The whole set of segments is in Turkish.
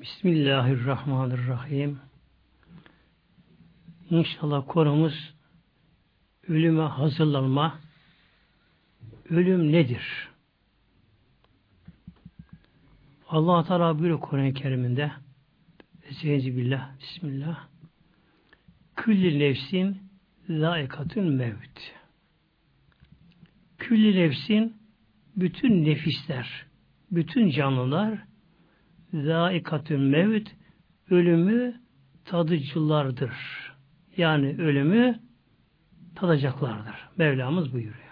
Bismillahirrahmanirrahim. İnşallah konumuz ölüme hazırlanma. Ölüm nedir? Allah Teala buyuruyor Kur'an-ı Kerim'inde Estaizu billah, Bismillah. Külli nefsin laikatun mevt. Külli nefsin bütün nefisler, bütün canlılar laikatun mevt ölümü tadıcılardır. Yani ölümü tadacaklardır. Mevlamız buyuruyor.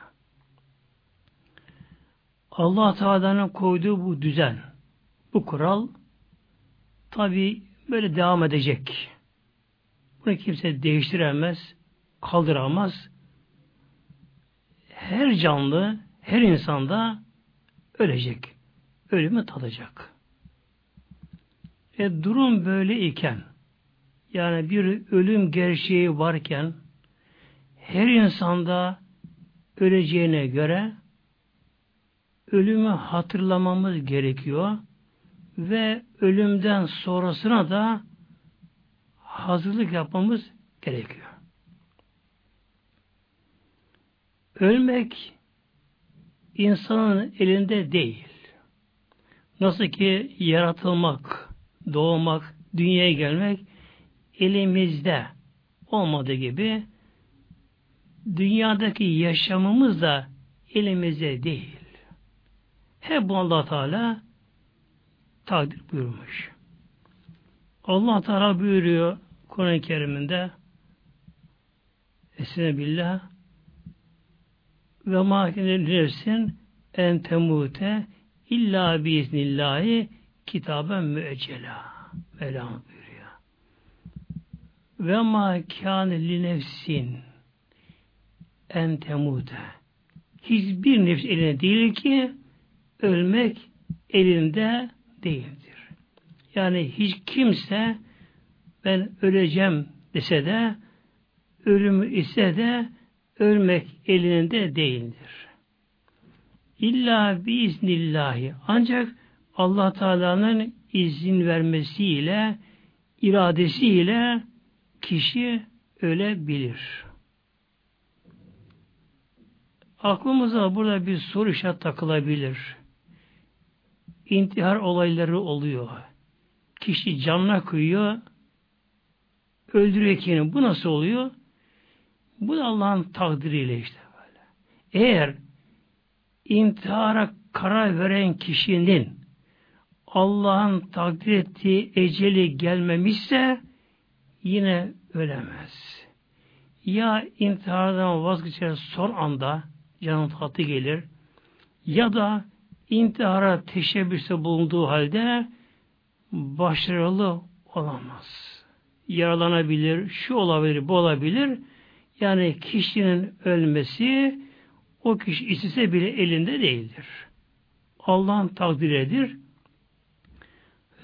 Allah Teala'nın koyduğu bu düzen, bu kural tabi böyle devam edecek. Bunu kimse değiştiremez, kaldıramaz. Her canlı, her insanda ölecek. Ölümü tadacak. E durum böyle iken yani bir ölüm gerçeği varken her insanda öleceğine göre ölümü hatırlamamız gerekiyor ve ölümden sonrasına da hazırlık yapmamız gerekiyor. Ölmek insanın elinde değil. Nasıl ki yaratılmak, doğmak, dünyaya gelmek elimizde olmadığı gibi dünyadaki yaşamımız da elimizde değil. Hep bu allah Teala takdir buyurmuş. Allah Teala buyuruyor Kur'an-ı Kerim'inde Esine billah ve mahkene nefsin en temute illa biiznillahi kitaben müeccela. Mevlam buyuruyor. Ve ma kâne li nefsin en temute. Hiçbir nefs eline değil ki ölmek elinde değildir. Yani hiç kimse ben öleceğim dese de ölümü ise de ölmek elinde değildir. İlla biiznillahi ancak Allah Teala'nın izin vermesiyle iradesiyle kişi ölebilir. Aklımıza burada bir soru işaret takılabilir. İntihar olayları oluyor. Kişi canına kıyıyor, öldürüyor kendini. Bu nasıl oluyor? Bu da Allah'ın takdiriyle işte böyle. Eğer intihara karar veren kişinin Allah'ın takdir ettiği eceli gelmemişse yine ölemez. Ya intihardan vazgeçer son anda canın tatlı gelir ya da intihara teşebbüste bulunduğu halde başarılı olamaz. Yaralanabilir, şu olabilir, bu olabilir. Yani kişinin ölmesi o kişi istese bile elinde değildir. Allah'ın takdiridir.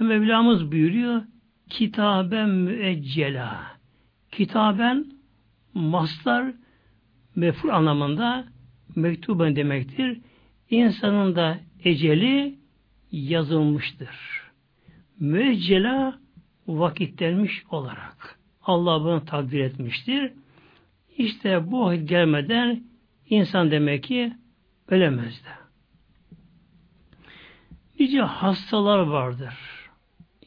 Mevlamız buyuruyor kitaben müeccela. Kitaben maslar meful anlamında mektuben demektir. İnsanın da eceli yazılmıştır. Müeccela vakitlenmiş olarak. Allah bunu takdir etmiştir. İşte bu vakit gelmeden insan demek ki ölemez de. Nice hastalar vardır.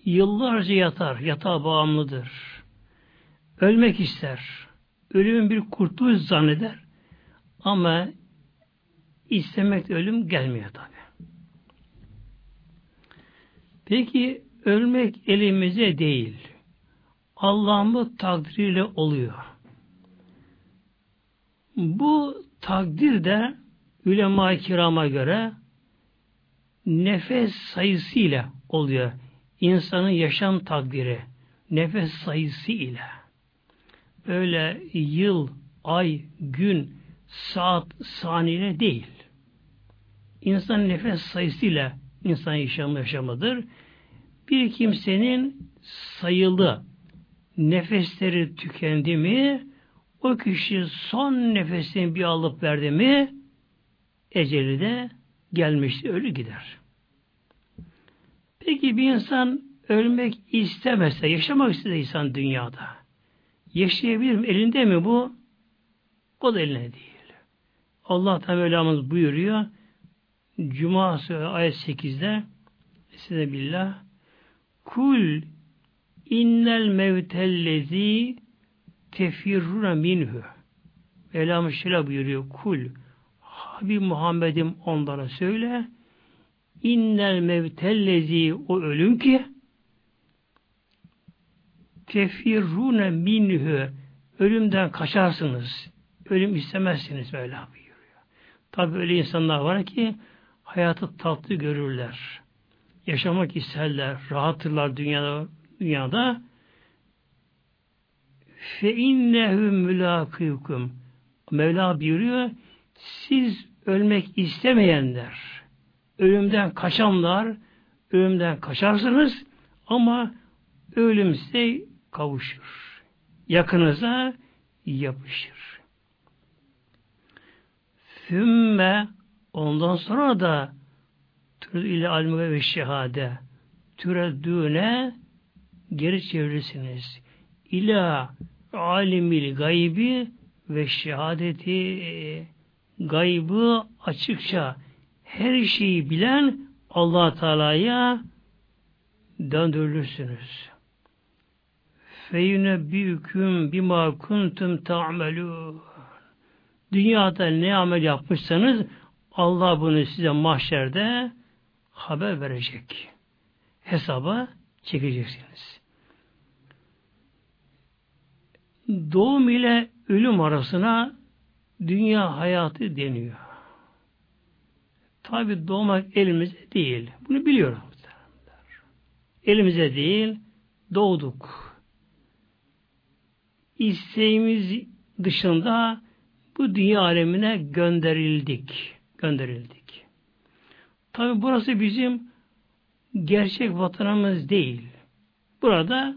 Yıllarca yatar, yatağa bağımlıdır. Ölmek ister. Ölümün bir kurtuluş zanneder. Ama istemek ölüm gelmiyor tabi. Peki ölmek elimize değil. Allah'ın takdiriyle oluyor. Bu takdir de ulema-i kirama göre nefes sayısıyla oluyor. İnsanın yaşam takdiri nefes sayısı ile. Öyle yıl, ay, gün, saat, saniye değil. İnsan nefes sayısıyla insan yaşamı yaşamadır. Bir kimsenin sayılı nefesleri tükendi mi o kişi son nefesini bir alıp verdi mi eceli de gelmişti, ölü gider. Peki bir insan ölmek istemezse, yaşamak istese insan dünyada. Yaşayabilir mi? Elinde mi bu? O da eline değil. Allah Teala'mız buyuruyor. Cuma ayet 8'de size billah Kul innel mevtellezi tefirruna minhu Mevlam şöyle buyuruyor. Kul Habib Muhammed'im onlara söyle innel mevtellezi o ölüm ki tefirrune minhu ölümden kaçarsınız. Ölüm istemezsiniz Mevla buyuruyor. Tabi öyle insanlar var ki hayatı tatlı görürler. Yaşamak isterler, rahattırlar dünyada, dünyada fe innehum mülakıkum Mevla buyuruyor siz ölmek istemeyenler ölümden kaçanlar ölümden kaçarsınız ama ölüm size kavuşur. Yakınıza yapışır. Sümme ondan sonra da türlü ile almı ve şehade türeddüğüne geri çevirirsiniz. İla alimil gaybi ve şehadeti gaybı açıkça her şeyi bilen allah Teala'ya döndürülürsünüz. Feyüne büyüküm bima kuntum ta'melûn. Dünyada ne amel yapmışsanız Allah bunu size mahşerde haber verecek. Hesaba çekeceksiniz. Doğum ile ölüm arasına dünya hayatı deniyor. Tabi doğmak elimizde değil. Bunu biliyorum. Elimize değil, doğduk. İsteğimiz dışında bu dünya alemine gönderildik. Gönderildik. Tabi burası bizim gerçek vatanımız değil. Burada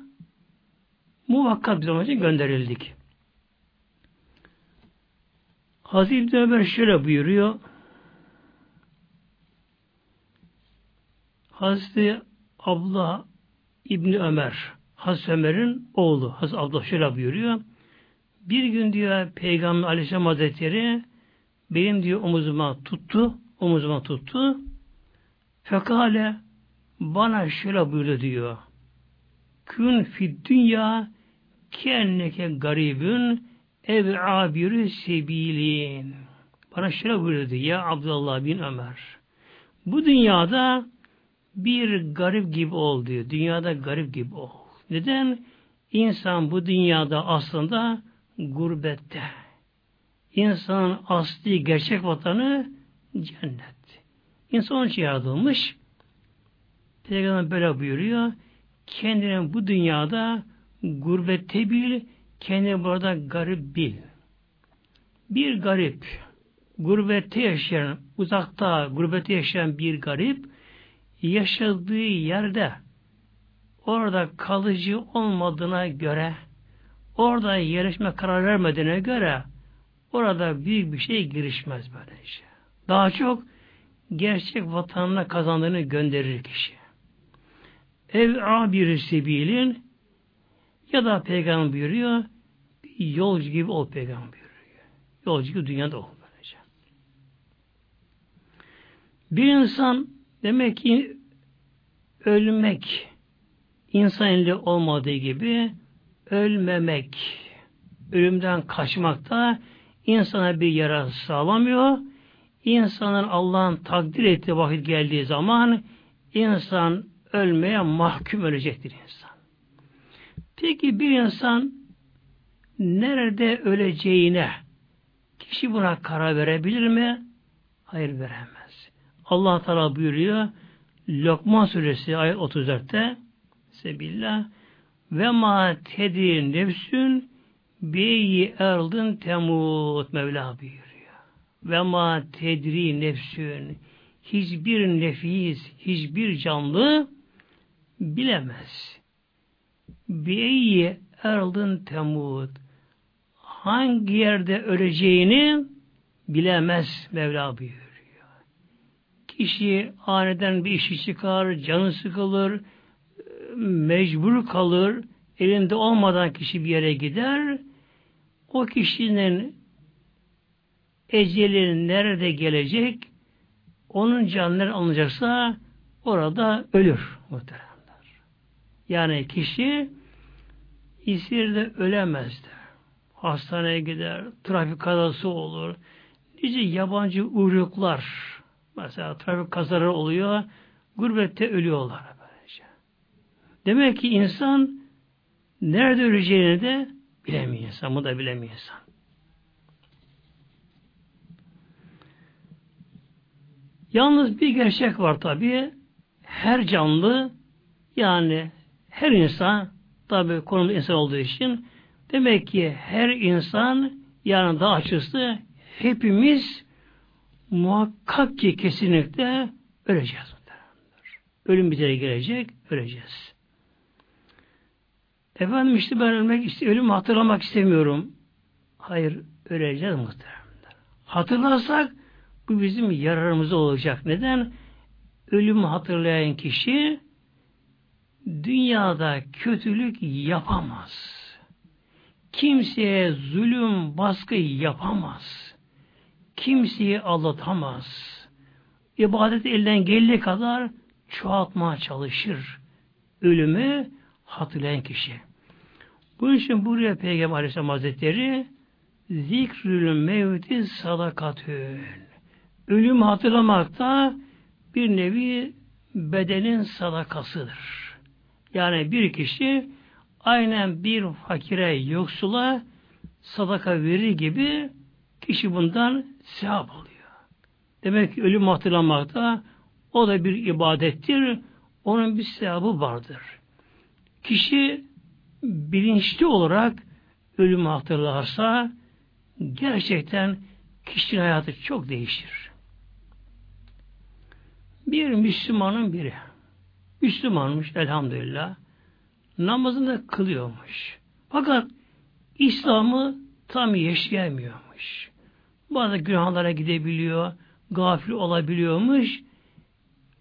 muvakkat bir amaca gönderildik. Hazreti Ömer şöyle buyuruyor. Hazreti Abla İbni Ömer, Hazreti Ömer'in oğlu. Hazreti Abla şöyle buyuruyor. Bir gün diyor Peygamber Aleyhisselam Hazretleri benim diyor omuzuma tuttu, omuzuma tuttu. Fekale bana şöyle buyurdu diyor. Kün fid dünya kenneke garibün ev abirü sebilin. Bana şöyle buyurdu ya Abdullah bin Ömer. Bu dünyada bir garip gibi ol diyor. Dünyada garip gibi ol. Neden? İnsan bu dünyada aslında gurbette. İnsanın asli gerçek vatanı cennet. İnsan onun için yaratılmış. Peygamber böyle buyuruyor. Kendine bu dünyada gurbette bil, kendini burada garip bil. Bir garip, gurbette yaşayan, uzakta gurbette yaşayan bir garip, yaşadığı yerde orada kalıcı olmadığına göre orada yerleşme karar vermediğine göre orada büyük bir şey girişmez böylece. Daha çok gerçek vatanına kazandığını gönderir kişi. Ev bir sebilin ya da peygamber buyuruyor yolcu gibi ol peygamber buyuruyor. Yolcu gibi dünyada ol böylece. Bir insan Demek ki ölmek insan elinde olmadığı gibi ölmemek, ölümden kaçmak da insana bir yarar sağlamıyor. İnsanın Allah'ın takdir ettiği vakit geldiği zaman insan ölmeye mahkum ölecektir insan. Peki bir insan nerede öleceğine kişi buna karar verebilir mi? Hayır veremez. Allah Teala buyuruyor Lokman suresi ayet 34'te Sebillah ve ma tedri nefsün beyi erdın temut Mevla buyuruyor. Ve ma tedri nefsün hiçbir nefis, hiçbir canlı bilemez. Beyi erdın temut hangi yerde öleceğini bilemez Mevla buyuruyor. Kişi aniden bir işi çıkar, canı sıkılır, mecbur kalır, elinde olmadan kişi bir yere gider, o kişinin eceli nerede gelecek, onun canları alınacaksa orada ölür muhteremler. Yani kişi İsir'de ölemezdi. Hastaneye gider, trafik kazası olur. Nice yabancı uyruklar, mesela trafik kazaları oluyor, gurbette ölüyorlar. Böylece. Demek ki insan nerede öleceğini de bilemiyor insan, bu da bilemiyor insan. Yalnız bir gerçek var tabi. Her canlı yani her insan tabi konumda insan olduğu için demek ki her insan yani daha açısı hepimiz muhakkak ki kesinlikle öleceğiz. Ölüm bir gelecek, öleceğiz. Efendim işte ben ölmek işte ölümü hatırlamak istemiyorum. Hayır, öleceğiz muhteremler. Hatırlarsak bu bizim yararımıza olacak. Neden? Ölümü hatırlayan kişi dünyada kötülük yapamaz. Kimseye zulüm, baskı yapamaz. Kimseyi aldatamaz. İbadet elden geldiği kadar çoğaltmaya çalışır. Ölümü hatırlayan kişi. Bunun için buraya Peygamber Aleyhisselam Hazretleri zikrül mevti sadakatün ölüm hatırlamak da bir nevi bedenin sadakasıdır. Yani bir kişi aynen bir fakire, yoksula sadaka verir gibi kişi bundan sevap alıyor. Demek ki ölüm hatırlamak da o da bir ibadettir. Onun bir sevabı vardır. Kişi bilinçli olarak ölümü hatırlarsa gerçekten kişinin hayatı çok değişir. Bir Müslümanın biri. Müslümanmış elhamdülillah. Namazını kılıyormuş. Fakat İslam'ı tam yaşayamıyormuş. Bazı günahlara gidebiliyor, gafil olabiliyormuş.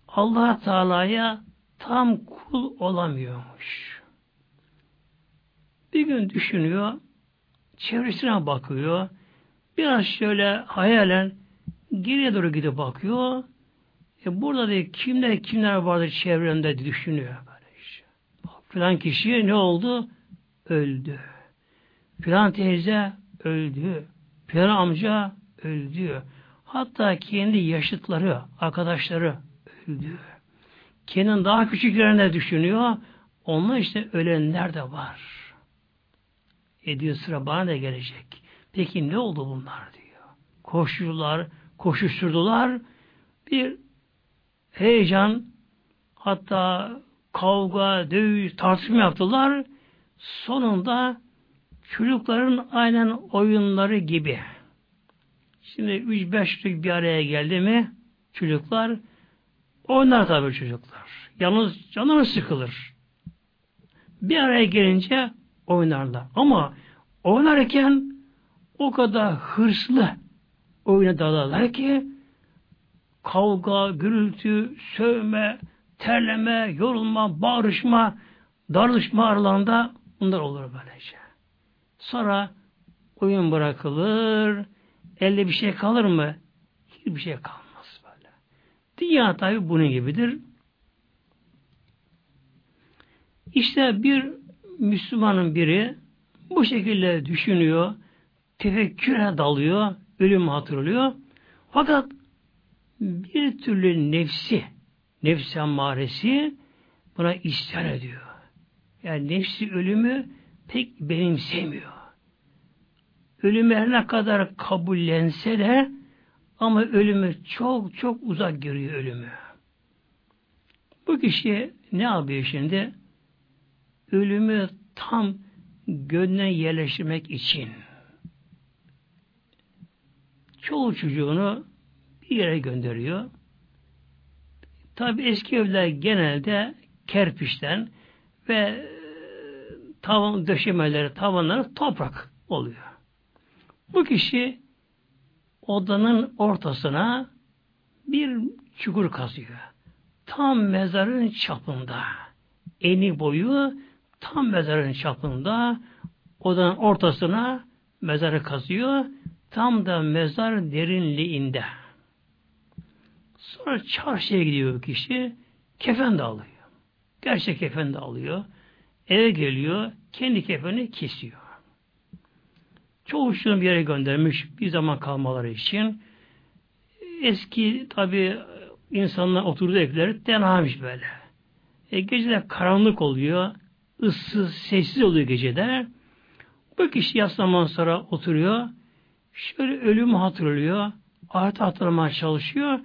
allah Teala'ya tam kul olamıyormuş. Bir gün düşünüyor, çevresine bakıyor, biraz şöyle hayalen geriye doğru gidip bakıyor, e burada da kimler kimler vardır çevremde düşünüyor. Böyle işte. Bak, filan kişi ne oldu? Öldü. Filan teyze öldü. Filan amca öldü. Hatta kendi yaşıtları, arkadaşları öldü. Kendin daha küçüklerine düşünüyor. Onlar işte ölenler de var. Ediyor sıra bana da gelecek. Peki ne oldu bunlar diyor. Koşuyorlar, koşuşturdular. Bir heyecan, hatta kavga, dövüş, tartışma yaptılar. Sonunda çocukların aynen oyunları gibi. Şimdi üç beş çocuk bir araya geldi mi çocuklar oynar tabii çocuklar. Yalnız canları sıkılır. Bir araya gelince oynarlar. Ama oynarken o kadar hırslı oyuna dalarlar ki kavga, gürültü, sövme, terleme, yorulma, bağırışma, darlışma aralarında bunlar olur böylece. Sonra oyun bırakılır, elde bir şey kalır mı? Hiçbir şey kalmaz böyle. Dünya tabi bunun gibidir. İşte bir Müslümanın biri bu şekilde düşünüyor, tefekküre dalıyor, ölüm hatırlıyor. Fakat bir türlü nefsi, nefsi ammaresi buna isyan ediyor. Yani nefsi ölümü pek benimsemiyor. Ölümü her ne kadar kabullense de ama ölümü çok çok uzak görüyor ölümü. Bu kişi ne yapıyor şimdi? Ölümü tam gönlüne yerleştirmek için çoğu çocuğunu bir yere gönderiyor. Tabi eski evler genelde kerpiçten ve tavan döşemeleri, tavanları toprak oluyor. Bu kişi odanın ortasına bir çukur kazıyor. Tam mezarın çapında. eni boyu tam mezarın çapında odanın ortasına mezarı kazıyor. Tam da mezar derinliğinde. Sonra çarşıya gidiyor bu kişi. Kefen de alıyor. Gerçek kefen de alıyor. Eve geliyor. Kendi kefeni kesiyor. Çoğu bir yere göndermiş bir zaman kalmaları için. Eski tabi insanlar oturduğu evleri denamış böyle. E, geceler karanlık oluyor. ıssız, sessiz oluyor gecede. Bu kişi yaslaman sonra oturuyor. Şöyle ölümü hatırlıyor. Ahireti hatırlamaya çalışıyor.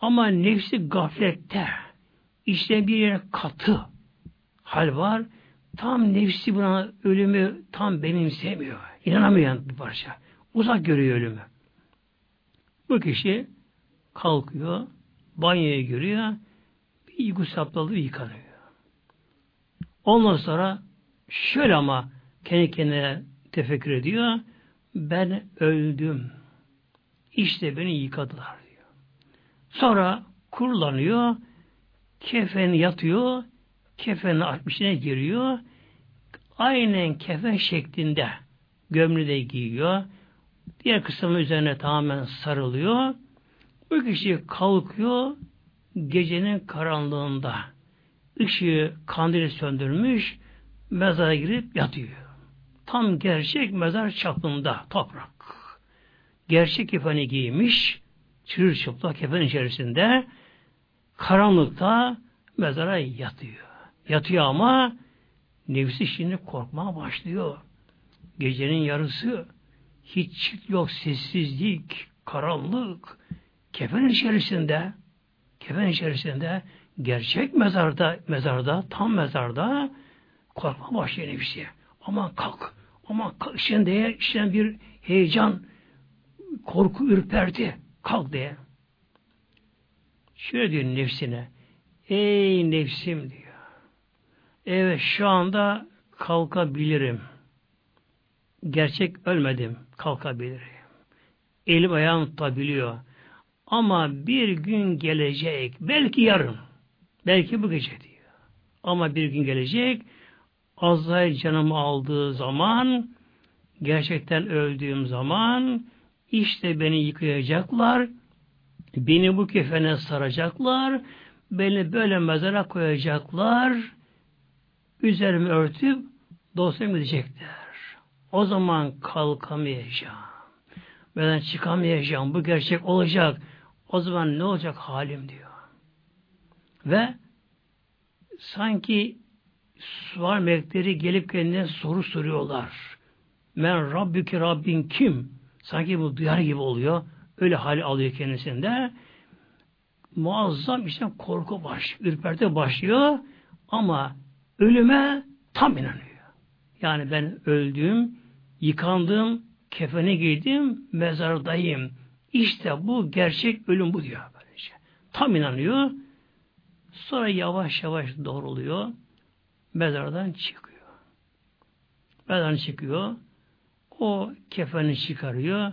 Ama nefsi gaflette. İşte bir yere katı hal var. Tam nefsi buna ölümü tam benimsemiyor. İnanamıyor bir parça. Uzak görüyor ölümü. Bu kişi kalkıyor, banyoya giriyor, bir gusaptalı yıkanıyor. Ondan sonra şöyle ama kendi kendine tefekkür ediyor. Ben öldüm. İşte beni yıkadılar diyor. Sonra kurulanıyor. Kefen yatıyor. Kefenin içine giriyor. Aynen kefen şeklinde gömlü de giyiyor. Diğer kısmı üzerine tamamen sarılıyor. Bu kişi kalkıyor gecenin karanlığında. ışığı kandili söndürmüş mezara girip yatıyor. Tam gerçek mezar çapında toprak. Gerçek kefeni giymiş, çırılçıplak kefen içerisinde karanlıkta mezara yatıyor. Yatıyor ama nefsi şimdi korkmaya başlıyor. Gecenin yarısı hiç yok sessizlik, karanlık, kefen içerisinde kefen içerisinde gerçek mezarda mezarda tam mezarda korkma başlıyor nefsi. Aman kalk. Aman kalk. Şimdi işte bir heyecan korku ürperdi. Kalk diye. Şöyle diyor nefsine. Ey nefsim diyor. Evet şu anda kalkabilirim. Gerçek ölmedim. Kalkabilirim. Elim ayağım tutabiliyor. Ama bir gün gelecek. Belki yarın. Belki bu gece diyor. Ama bir gün gelecek. Azrail canımı aldığı zaman gerçekten öldüğüm zaman işte beni yıkayacaklar. Beni bu kefene saracaklar. Beni böyle mezara koyacaklar. Üzerimi örtüp dosyamı gidecekler. O zaman kalkamayacağım. Ben çıkamayacağım. Bu gerçek olacak. O zaman ne olacak halim diyor. Ve sanki sual melekleri gelip kendine soru soruyorlar. Men Rabbiki Rabbin kim? Sanki bu duyar gibi oluyor. Öyle hali alıyor kendisinde. Muazzam işte korku baş, ürperte başlıyor ama ölüme tam inanıyor. Yani ben öldüm, yıkandım, kefene giydim, mezardayım. İşte bu gerçek ölüm bu diyor böylece. Tam inanıyor. Sonra yavaş yavaş doğruluyor. Mezardan çıkıyor. Mezardan çıkıyor. O kefeni çıkarıyor.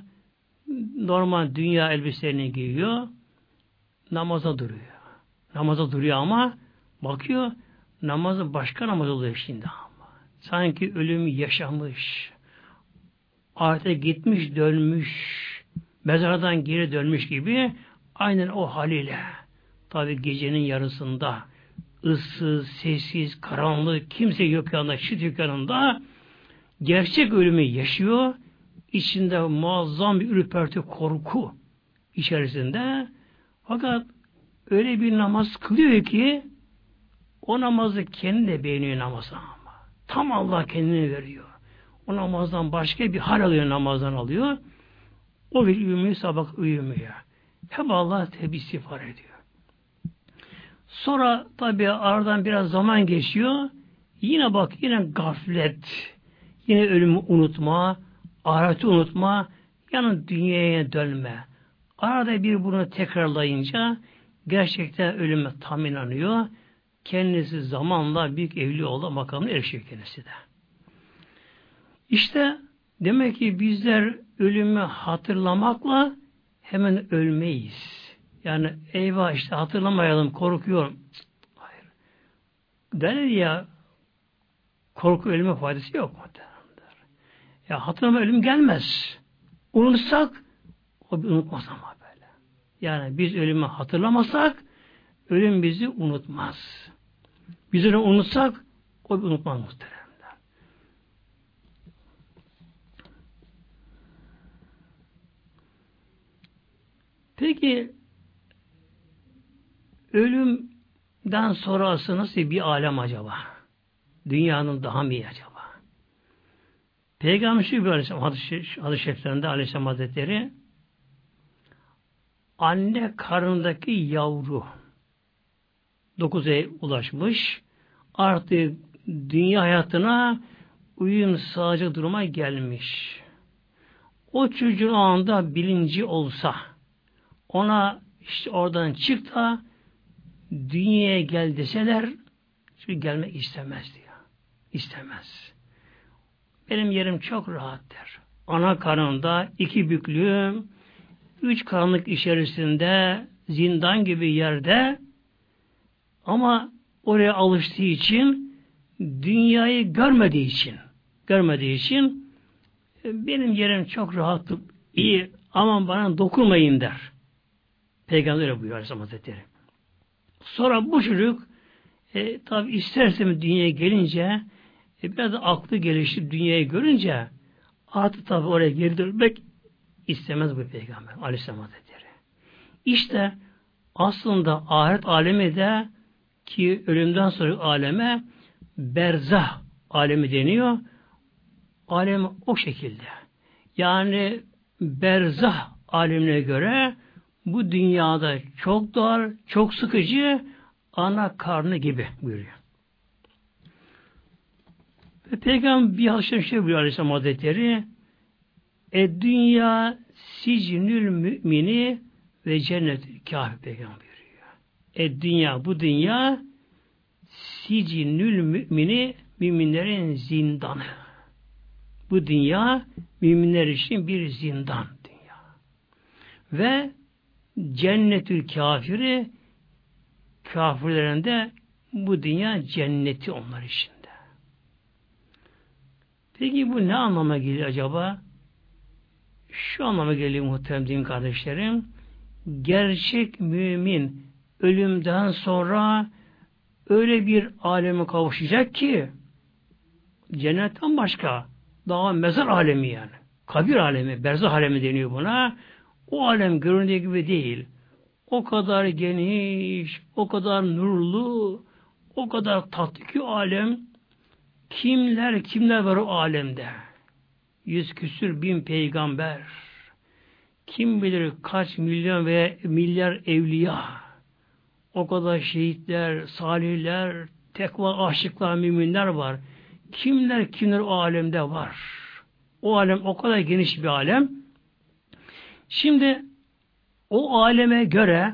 Normal dünya elbiselerini giyiyor. Namaza duruyor. Namaza duruyor ama bakıyor namazı başka namaz oluyor şimdi ama. Sanki ölüm yaşamış. Ahirete gitmiş dönmüş. Mezardan geri dönmüş gibi aynen o haliyle. Tabi gecenin yarısında ıssız, sessiz, karanlık, kimse yok yanında, şit yok yanında gerçek ölümü yaşıyor. İçinde muazzam bir ürperti korku içerisinde. Fakat öyle bir namaz kılıyor ki o namazı kendi de beğeniyor namazı ama. Tam Allah kendini veriyor. O namazdan başka bir hal alıyor namazdan alıyor. O bir uyumuyor sabah uyumuyor. Hep Allah tebi istiğfar ediyor. Sonra tabi aradan biraz zaman geçiyor. Yine bak yine gaflet. Yine ölümü unutma. Ahireti unutma. Yani dünyaya dönme. Arada bir bunu tekrarlayınca gerçekten ölüme tam inanıyor. Kendisi zamanla büyük evli oldu makamına erişiyor kendisi de. İşte demek ki bizler ölümü hatırlamakla hemen ölmeyiz. Yani eyvah işte hatırlamayalım, korkuyorum. Hayır. derler ya korku ölüme faydası yok mu? Ya hatırlama ölüm gelmez. Unutsak o unutmaz ama böyle. Yani biz ölümü hatırlamasak ölüm bizi unutmaz. Biz onu unutsak o unutmaz muhteremler. Peki ölümden sonrası nasıl bir alem acaba? Dünyanın daha mı iyi acaba? Peygamber bir aleyhisselam hadis-i şeriflerinde aleyhisselam hazretleri anne karnındaki yavru dokuz ay ulaşmış artık dünya hayatına uyum sağlayacak duruma gelmiş. O çocuğun anda bilinci olsa ona işte oradan çık da dünyaya gel deseler çünkü gelmek istemez diyor. İstemez. Benim yerim çok rahattır. Ana karnında iki büklüm, üç karanlık içerisinde zindan gibi yerde ama oraya alıştığı için dünyayı görmediği için görmediği için benim yerim çok rahattır, iyi aman bana dokunmayın der. Peygamber öyle buyuruyor Aleyhisselam Hazretleri. Sonra bu çocuk e, tabi isterse dünyaya gelince e, biraz da aklı gelişip dünyayı görünce artık tabi oraya geri dönmek istemez bu peygamber Aleyhisselam Hazretleri. İşte aslında ahiret alemi de ki ölümden sonra aleme berzah alemi deniyor. Alem o şekilde. Yani berzah alemine göre bu dünyada çok dar, çok sıkıcı ana karnı gibi buyuruyor. Ve Peygamber bir hadis-i şey buyuruyor Aleyhisselam Hazretleri E dünya sicnül mümini ve cennetül kâfi Peygamber. E dünya, bu dünya sicnül mümini müminlerin zindanı. Bu dünya müminler için bir zindan dünya. Ve cennetül kafiri kafirlerin de bu dünya cenneti onlar için. Peki bu ne anlama geliyor acaba? Şu anlama geliyor muhterem din kardeşlerim. Gerçek mümin ölümden sonra öyle bir aleme kavuşacak ki cennetten başka daha mezar alemi yani. Kabir alemi, berzah alemi deniyor buna. O alem göründüğü gibi değil. O kadar geniş, o kadar nurlu, o kadar tatlı ki alem Kimler kimler var o alemde? Yüz küsür bin peygamber. Kim bilir kaç milyon ve milyar evliya. O kadar şehitler, salihler, tekva aşıklar, müminler var. Kimler kimler o alemde var. O alem o kadar geniş bir alem. Şimdi o aleme göre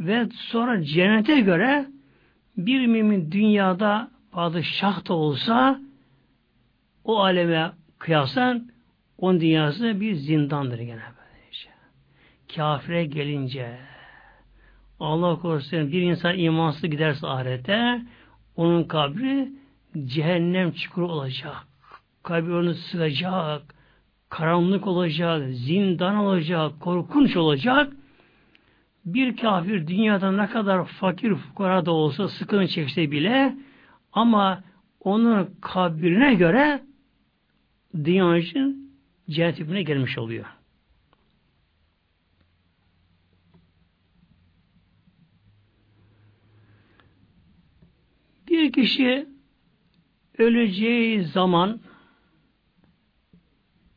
ve sonra cennete göre bir mümin dünyada padişah da olsa o aleme kıyasen onun dünyası bir zindandır gene böylece. Kafire gelince Allah korusun bir insan imansız giderse ahirete onun kabri cehennem çukuru olacak. Kabri onu sıkacak. Karanlık olacak. Zindan olacak. Korkunç olacak. Bir kafir dünyada ne kadar fakir fukara da olsa sıkıntı çekse bile ama onun kabrine göre dünya için cennet gelmiş oluyor. Bir kişi öleceği zaman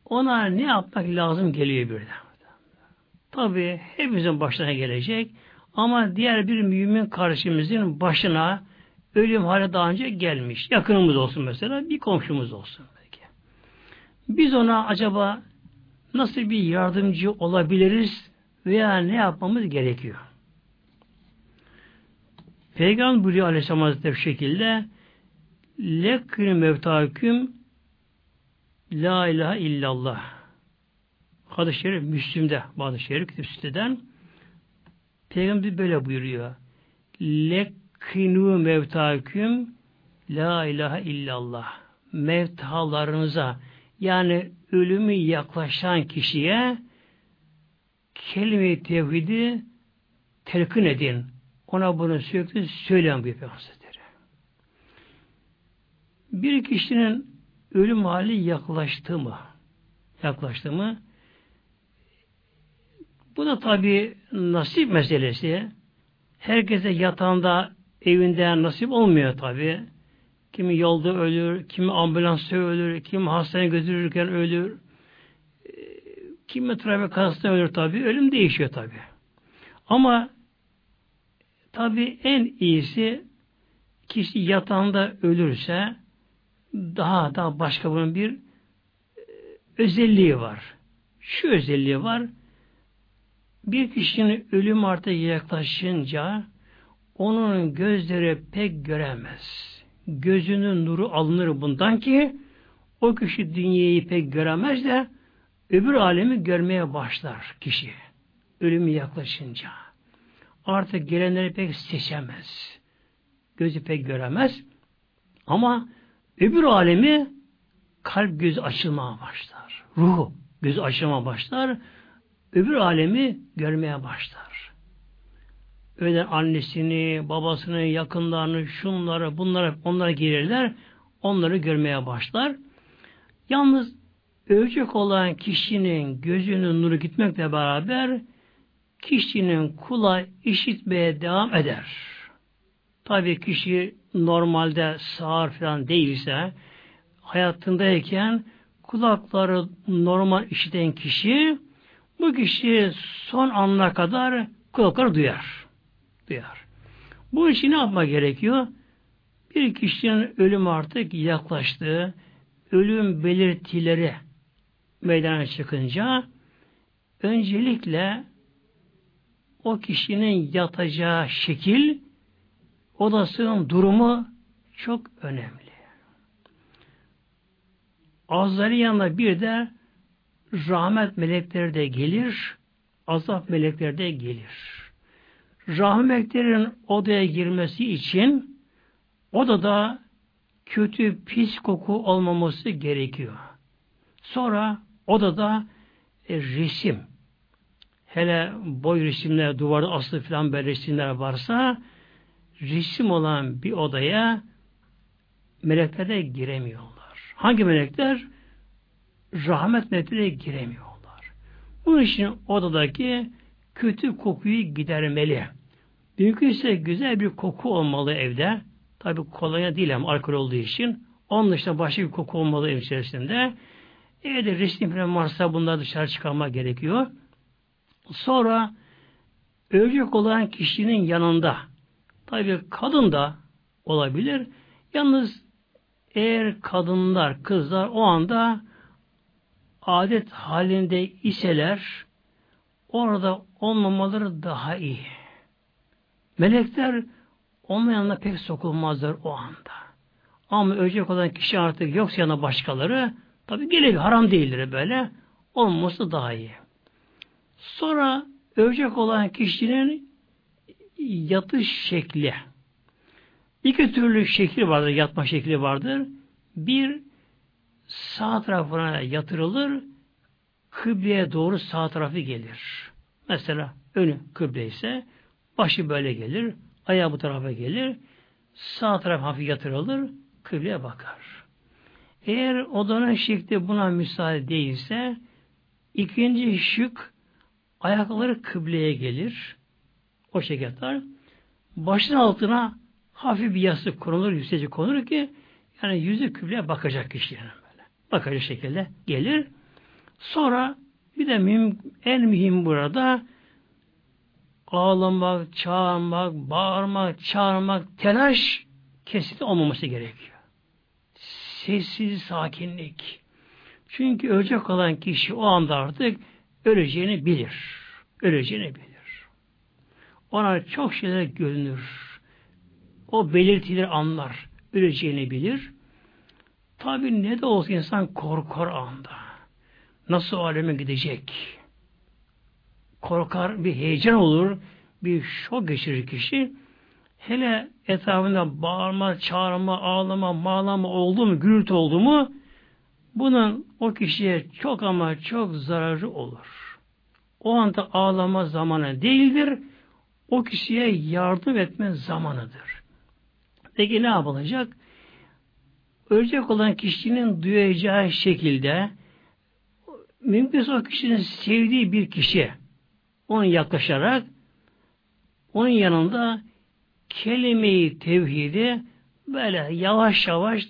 ona ne yapmak lazım geliyor birden. Tabi hepimizin başına gelecek ama diğer bir mümin kardeşimizin başına ölüm hale daha önce gelmiş. Yakınımız olsun mesela, bir komşumuz olsun belki. Biz ona acaba nasıl bir yardımcı olabiliriz veya ne yapmamız gerekiyor? Peygamber buyuruyor Aleyhisselam Hazretleri bu şekilde Lekkün mevtaküm La ilahe illallah Hadis-i Şerif Müslüm'de bazı şerif kitap siteden Peygamber böyle buyuruyor. Lek kinu mevtaküm La ilahe illallah mevtalarınıza yani ölümü yaklaşan kişiye kelime-i tevhidi telkin edin. Ona bunu sürekli söyleyen bir Hazretleri. Bir kişinin ölüm hali yaklaştı mı? Yaklaştı mı? Bu da tabi nasip meselesi. Herkese yatağında evinde nasip olmuyor tabi. Kimi yolda ölür, kimi ambulansta ölür, kimi hastaneye götürürken ölür. Ee, kimi trafik kazasında ölür tabi. Ölüm değişiyor tabi. Ama tabi en iyisi kişi yatağında ölürse daha da başka bunun bir e, özelliği var. Şu özelliği var. Bir kişinin ölüm artık yaklaşınca onun gözleri pek göremez gözünün nuru alınır bundan ki o kişi dünyayı pek göremez de öbür alemi görmeye başlar kişi. Ölümü yaklaşınca. Artık gelenleri pek seçemez. Gözü pek göremez. Ama öbür alemi kalp gözü açılmaya başlar. Ruhu gözü açılmaya başlar. Öbür alemi görmeye başlar. Öyle annesini, babasını, yakınlarını, şunları, bunları, onlara gelirler. Onları görmeye başlar. Yalnız ölecek olan kişinin gözünün nuru gitmekle beraber kişinin kulağı işitmeye devam eder. Tabi kişi normalde sağır falan değilse hayatındayken kulakları normal işiten kişi bu kişi son anına kadar kulakları duyar duyar. Bu için ne yapma gerekiyor? Bir kişinin ölüm artık yaklaştığı, ölüm belirtileri meydana çıkınca öncelikle o kişinin yatacağı şekil odasının durumu çok önemli. Azları yanında bir de rahmet melekleri de gelir, azap melekleri de gelir rahmetlerin odaya girmesi için odada kötü, pis koku olmaması gerekiyor. Sonra odada e, resim, hele boy resimler, duvarda aslı falan böyle resimler varsa resim olan bir odaya melekler de giremiyorlar. Hangi melekler? Rahmet melekleri giremiyorlar. Bunun için odadaki kötü kokuyu gidermeli. Mümkünse güzel bir koku olmalı evde. Tabi kolonya değil ama alkol olduğu için. Onun dışında başka bir koku olmalı ev içerisinde. Evde resim falan varsa bunları dışarı çıkarmak gerekiyor. Sonra ölecek olan kişinin yanında tabi kadın da olabilir. Yalnız eğer kadınlar, kızlar o anda adet halinde iseler orada olmamaları daha iyi. Melekler onun yanına pek sokulmazlar o anda. Ama ölecek olan kişi artık yoksa yanına başkaları tabi gelebilir. Haram değildir böyle. Olması daha iyi. Sonra ölecek olan kişinin yatış şekli. İki türlü şekli vardır, yatma şekli vardır. Bir, sağ tarafına yatırılır, kıbleye doğru sağ tarafı gelir. Mesela önü kıble ise Başı böyle gelir, ayağı bu tarafa gelir, sağ taraf hafif yatırılır, kıbleye bakar. Eğer odanın şekli buna müsaade değilse, ikinci şık ayakları kıbleye gelir. O şekilde. Başın altına hafif bir yastık konulur, yüksekçe konulur ki yani yüzü kıbleye bakacak kişi yani böyle. Bakacak şekilde gelir. Sonra bir de mühim, en mühim burada ağlamak, çağırmak, bağırmak, çağırmak, telaş kesinlikle olmaması gerekiyor. Sessiz sakinlik. Çünkü ölecek olan kişi o anda artık öleceğini bilir. Öleceğini bilir. Ona çok şeyler görünür. O belirtileri anlar. Öleceğini bilir. Tabi ne de olsa insan korkar anda. Nasıl aleme gidecek? korkar, bir heyecan olur, bir şok geçirir kişi. hele etrafında bağırma, çağırma, ağlama, mağlama oldu mu, gürültü oldu mu bunun o kişiye çok ama çok zararı olur. O anda ağlama zamanı değildir. O kişiye yardım etme zamanıdır. Peki ne yapılacak? Ölecek olan kişinin duyacağı şekilde mümkünse o kişinin sevdiği bir kişi onun yaklaşarak onun yanında kelimeyi tevhidi böyle yavaş yavaş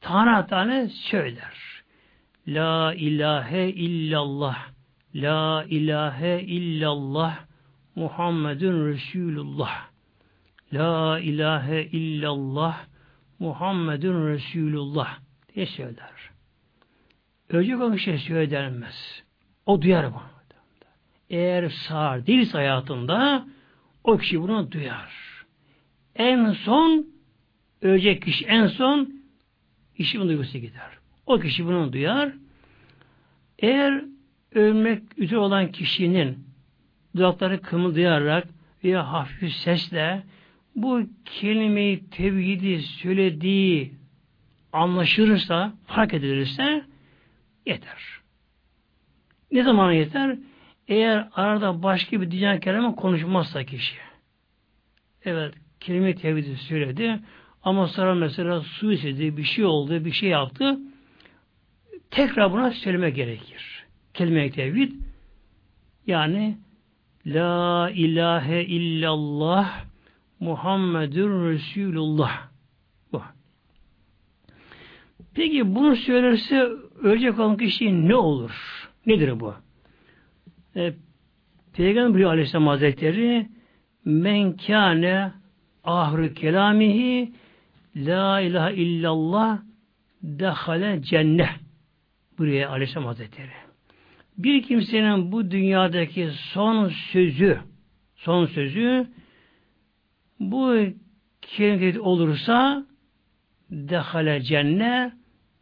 tane tane söyler. La ilahe illallah La ilahe illallah Muhammedun Resulullah La ilahe illallah Muhammedun Resulullah diye söyler. Ölecek olan şey söylenmez. O duyar bunu. Eğer sağır değilse hayatında o kişi bunu duyar. En son ölecek kişi en son işi duygusu gider. O kişi bunu duyar. Eğer ölmek üzere olan kişinin dudakları kımıldayarak veya hafif sesle bu kelimeyi tevhidi söylediği anlaşılırsa, fark edilirse yeter. Ne zaman yeter? Eğer arada başka bir diyeceğin kelime konuşmazsa kişi. Evet, kelime tevhidi söyledi ama sonra mesela su istedi, bir şey oldu, bir şey yaptı. Tekrar buna söyleme gerekir. Kelime tevhid yani La ilahe illallah Muhammedur Resulullah. Bu. Peki bunu söylerse ölecek olan kişi ne olur? Nedir bu? E, Peygamber Aleyhisselam Hazretleri men kâne ahru kelamihi la ilahe illallah dehale cennet buraya Aleyhisselam Hazretleri. Bir kimsenin bu dünyadaki son sözü son sözü bu kelime olursa dehale cennet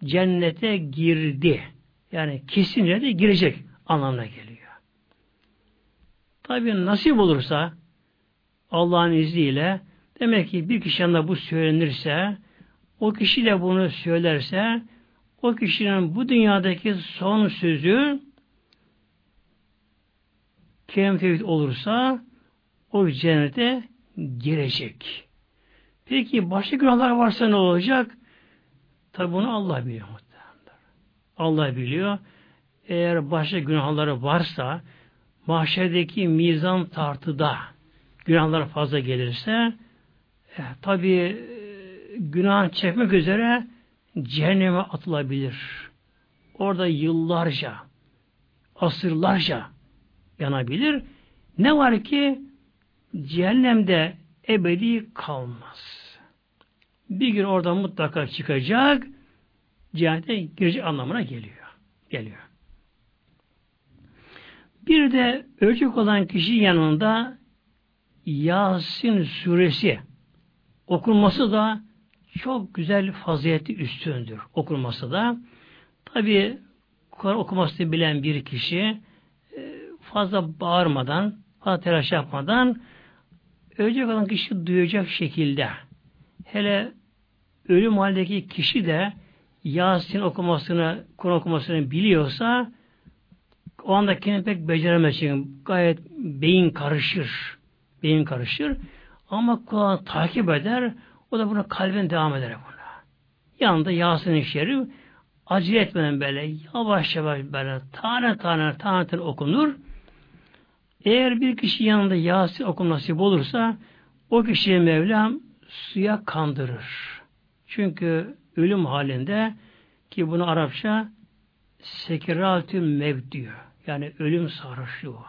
cennete girdi. Yani kesinlikle girecek anlamına geliyor. Tabi nasip olursa Allah'ın izniyle demek ki bir kişi yanında bu söylenirse o kişi de bunu söylerse o kişinin bu dünyadaki son sözü kelime tevhid olursa o cennete girecek. Peki başka günahlar varsa ne olacak? Tabi bunu Allah biliyor. Allah biliyor. Eğer başka günahları varsa mahşerdeki mizan tartıda günahlar fazla gelirse e, tabi e, günah çekmek üzere cehenneme atılabilir. Orada yıllarca asırlarca yanabilir. Ne var ki cehennemde ebedi kalmaz. Bir gün orada mutlaka çıkacak cehennete girecek anlamına geliyor. Geliyor. Bir de ölecek olan kişi yanında Yasin suresi okunması da çok güzel faziyeti üstündür. Okunması da. Tabi Kur'an okumasını bilen bir kişi e, fazla bağırmadan, fazla telaş yapmadan ölecek olan kişi duyacak şekilde hele ölüm haldeki kişi de Yasin okumasını, Kur'an okumasını biliyorsa o anda kendini pek beceremez. Çünkü gayet beyin karışır. Beyin karışır. Ama kulağını takip eder. O da buna kalben devam eder buna. Yanında Yasin'in şerif acele etmeden böyle yavaş yavaş böyle tane tane tane tane okunur. Eğer bir kişi yanında Yasin okum nasip olursa o kişiye Mevlam suya kandırır. Çünkü ölüm halinde ki bunu Arapça sekiratü mev diyor. Yani ölüm sarhoşluğu.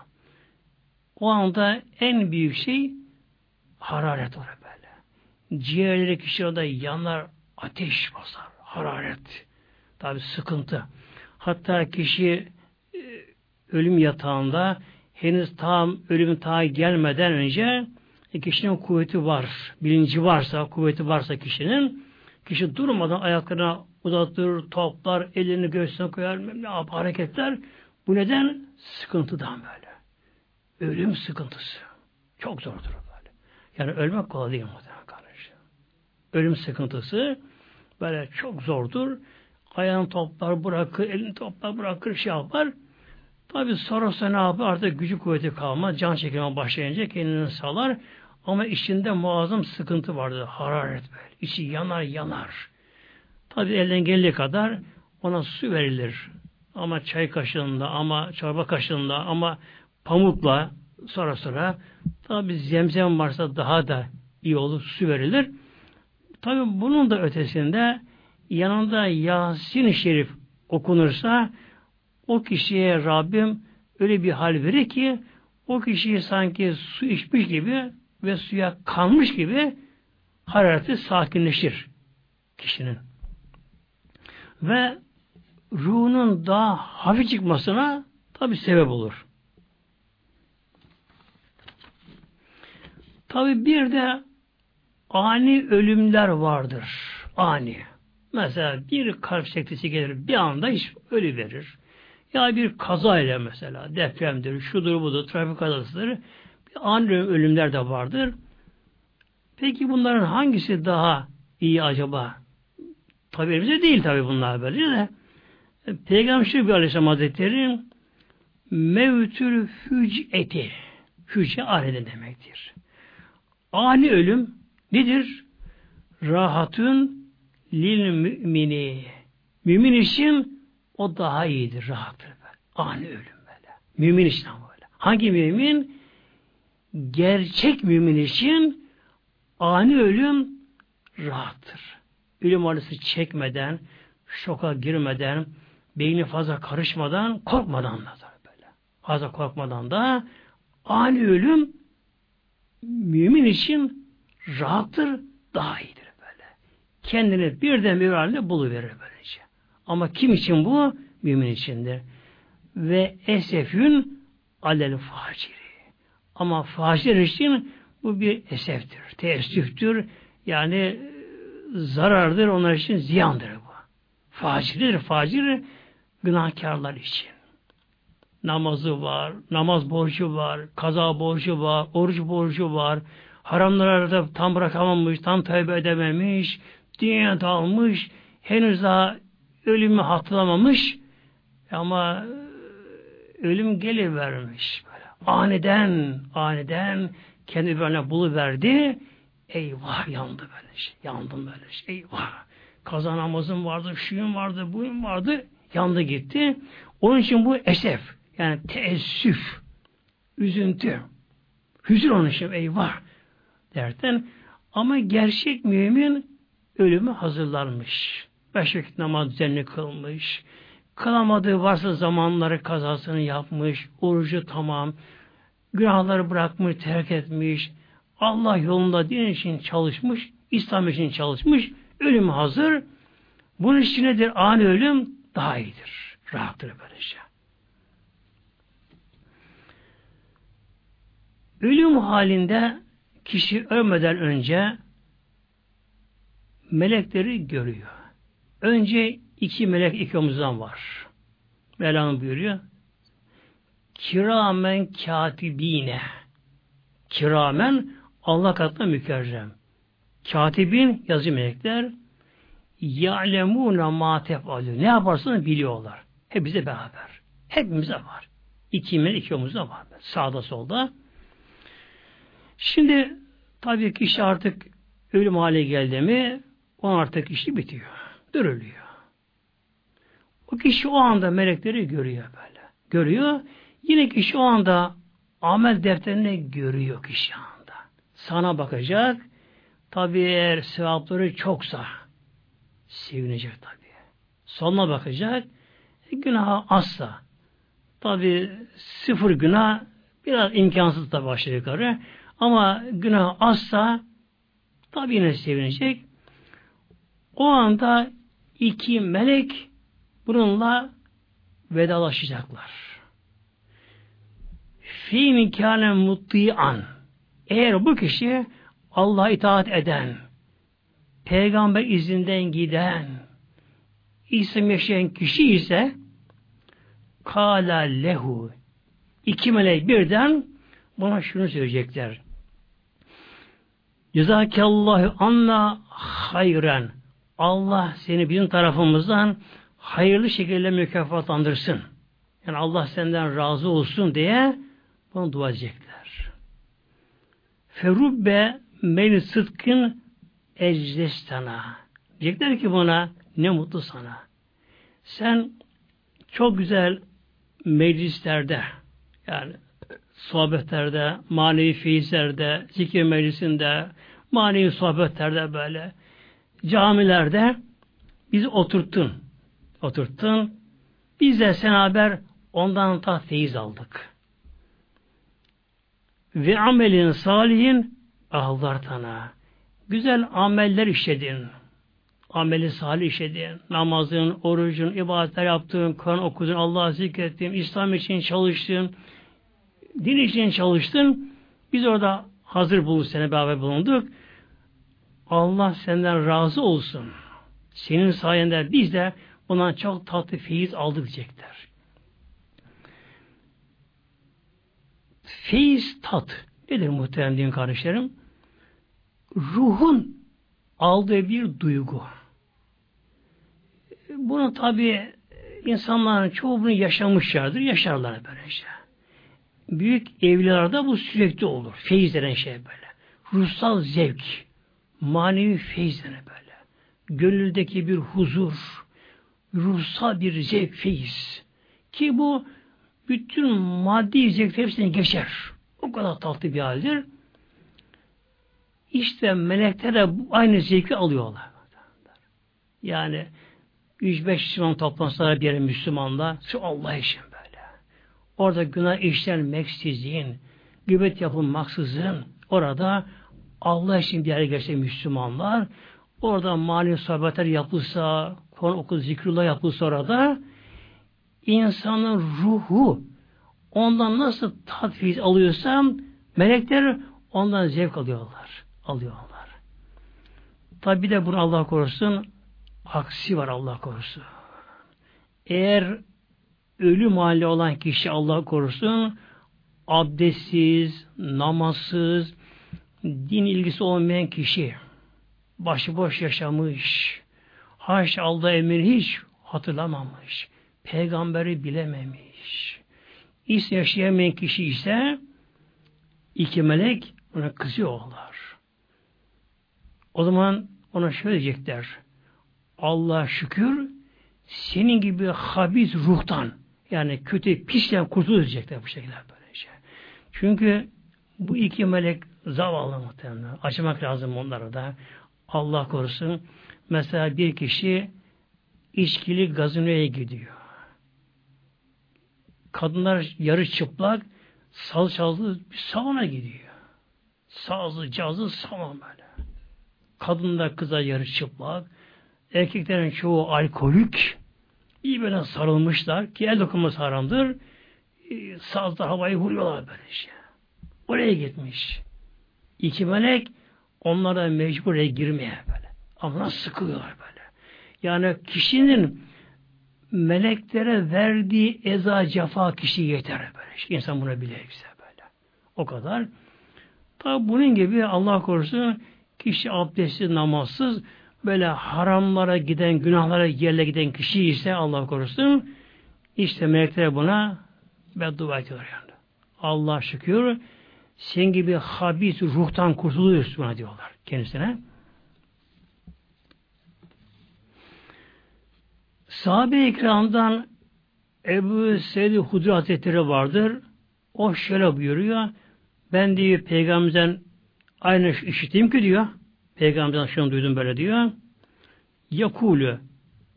O anda en büyük şey hararet böyle. Ciğerleri kişi orada yanar, ateş basar, hararet. Tabi sıkıntı. Hatta kişi e, ölüm yatağında henüz tam ölüm ta gelmeden önce e, kişinin kuvveti var, bilinci varsa, kuvveti varsa kişinin kişi durmadan ayaklarına uzatır, toplar, elini göğsüne koyar, ne yapar, hareketler. Bu neden? Sıkıntıdan böyle. Ölüm sıkıntısı. Çok zordur böyle. Yani ölmek kolay değil muhtemelen. Ölüm sıkıntısı böyle çok zordur. Ayağını toplar bırakır, elini toplar bırakır, şey yapar. Tabi sonrasında ne yapar? Artık gücü kuvveti kalmaz. Can çekime başlayınca kendini sağlar. Ama içinde muazzam sıkıntı vardı. Hararet böyle. İçi yanar yanar. Tabi elden geldiği kadar ona su verilir. Ama çay kaşığında, ama çorba kaşığında, ama pamukla sonra sonra tabi zemzem varsa daha da iyi olur, su verilir. Tabi bunun da ötesinde yanında Yasin-i Şerif okunursa o kişiye Rabbim öyle bir hal verir ki o kişiyi sanki su içmiş gibi ve suya kalmış gibi harareti sakinleşir kişinin. Ve ruhunun daha hafif çıkmasına tabi sebep olur. Tabi bir de ani ölümler vardır. Ani. Mesela bir kalp sektisi gelir bir anda hiç ölü verir. Ya bir kaza ile mesela depremdir, şudur budur, trafik kazasıdır. Bir ani ölümler de vardır. Peki bunların hangisi daha iyi acaba? Tabi elimizde değil tabi bunlar böyle de. Peygamber Şerif Aleyhisselam Hazretleri mevtül eti hücre ahirete demektir. Ani ölüm nedir? Rahatın lil mümini. Mümin için o daha iyidir, rahattır böyle. Ani ölüm böyle. Mümin için böyle. Hangi mümin? Gerçek mümin için ani ölüm rahattır. Ölüm arası çekmeden, şoka girmeden, beyni fazla karışmadan, korkmadan da böyle. Fazla korkmadan da ani ölüm mümin için rahattır, daha iyidir böyle. Kendini birden bir halde buluverir böylece. Ama kim için bu? Mümin içindir. Ve esefün alel faciri. Ama facir için bu bir eseftir, teessüftür. Yani zarardır, onlar için ziyandır bu. Facirdir, facir günahkarlar için. Namazı var, namaz borcu var, kaza borcu var, oruç borcu var, haramlara da tam bırakamamış, tam tövbe edememiş, dünya almış, henüz daha ölümü hatırlamamış ama ölüm gelivermiş böyle. Aniden, aniden kendi böyle buluverdi. Eyvah yandı böyle şey. Yandım böyle şey. Eyvah. Kaza namazım vardı, şuyum vardı, buyum vardı. Yandı gitti. Onun için bu esef. Yani teessüf. Üzüntü. Hüzün onun için eyvah derken ama gerçek mümin ölümü hazırlanmış. Beş vakit namaz düzenli kılmış. Kılamadığı varsa zamanları kazasını yapmış. Orucu tamam. Günahları bırakmış, terk etmiş. Allah yolunda din için çalışmış. İslam için çalışmış. Ölüm hazır. Bunun için nedir? Ani ölüm daha iyidir. Rahattır böylece. Ölüm halinde kişi ölmeden önce melekleri görüyor. Önce iki melek iki var. Mevlana buyuruyor. Kiramen katibine. Kiramen Allah katında mükerrem. Katibin yazı melekler ya'lemûne mâ tef'alû. Ne yaparsanız biliyorlar. Hepimize beraber. Hepimize var. İki melek iki var. Sağda solda. Şimdi tabii ki kişi artık ölüm hale geldi mi o artık işi bitiyor. Dürülüyor. O kişi o anda melekleri görüyor böyle. Görüyor. Yine kişi o anda amel defterini görüyor kişi anda. Sana bakacak. Tabi eğer sevapları çoksa sevinecek tabi. Sonuna bakacak. E, günah azsa. Tabi sıfır günah biraz imkansız da başlıyor yukarı. Ama günah azsa tabi yine sevinecek. O anda iki melek bununla vedalaşacaklar. Fi mikâne mutti'an eğer bu kişi Allah'a itaat eden, peygamber izinden giden, İslam yaşayan kişi ise kâlâ lehu iki melek birden buna şunu söyleyecekler. Cezakallahu anna hayren. Allah seni bizim tarafımızdan hayırlı şekilde mükafatlandırsın. Yani Allah senden razı olsun diye bunu dua edecekler. Ferubbe men sıdkın ecdestana. Diyecekler ki buna ne mutlu sana. Sen çok güzel meclislerde yani sohbetlerde, manevi feyizlerde, zikir meclisinde, manevi sohbetlerde böyle camilerde bizi oturttun. Oturttun. Biz de sen haber ondan ta feyiz aldık. Ve amelin salihin ahlartana. Güzel ameller işledin. Ameli salih işledin. Namazın, orucun, ibadetler yaptın, Kur'an okudun, Allah'ı zikrettin, İslam için çalıştın, din için çalıştın. Biz orada hazır bulduk, seni beraber bulunduk. Allah senden razı olsun. Senin sayende biz de bundan çok tatlı feyiz aldık diyecekler. Feyiz tat nedir muhterem din kardeşlerim? Ruhun aldığı bir duygu. Bunu tabi insanların çoğu bunu yaşamışlardır, yaşarlar böylece. Büyük evlilerde bu sürekli olur. Feyiz denen şey böyle. Ruhsal zevk, manevi feyiz denen böyle. Gönüldeki bir huzur, ruhsal bir zevk, feyiz. Ki bu bütün maddi zevk hepsini geçer. O kadar tatlı bir haldir. İşte melekler de aynı zevki alıyorlar. Yani 3-5 Müslüman toplansalar bir yere Müslümanlar, şu Allah için. Orada günah işlenmeksizin, gıbet yapılmaksızın, orada Allah için bir yere geçse Müslümanlar, orada mali sohbetler yapılsa, konu okul zikrullah yapılsa orada, insanın ruhu ondan nasıl tatfiz alıyorsa melekler ondan zevk alıyorlar. Alıyorlar. Tabi de bunu Allah korusun aksi var Allah korusun. Eğer ölü mahalle olan kişi Allah korusun abdestsiz, namazsız, din ilgisi olmayan kişi başıboş yaşamış, haş Allah emri hiç hatırlamamış peygamberi bilememiş. İs yaşayamayan kişi ise iki melek ona kızıyorlar. O zaman ona şöyle diyecekler. Allah şükür senin gibi habis ruhtan yani kötü pislen kurtulacaklar bu şekilde böylece. Çünkü bu iki melek zavallı muhtemelen. Açmak lazım onlara da. Allah korusun. Mesela bir kişi içkili gazinoya gidiyor kadınlar yarı çıplak salçalı bir salona gidiyor. Sazlı, cazlı salon böyle. Kadınlar kıza yarı çıplak. Erkeklerin çoğu alkolik. İyi böyle sarılmışlar ki el dokunması haramdır. Ee, sazda havayı vuruyorlar böyle şey. Oraya gitmiş. İki melek onlara mecbur girmeye böyle. Ama sıkılıyorlar böyle. Yani kişinin meleklere verdiği eza cefa kişi yeter böyle. İşte insan bunu bilir böyle. O kadar. Tabi bunun gibi Allah korusun kişi abdestsiz, namazsız böyle haramlara giden, günahlara yerle giden kişi ise Allah korusun işte melekler buna beddua ediyor yani. Allah şükür sen gibi habis ruhtan kurtuluyorsun buna diyorlar kendisine. Sahabe-i ikramdan Ebu Seyyid Hudri Hazretleri vardır. O şöyle buyuruyor. Ben diyor peygamberden aynı işiteyim ki diyor. Peygamberden şunu duydum böyle diyor. Yakulü.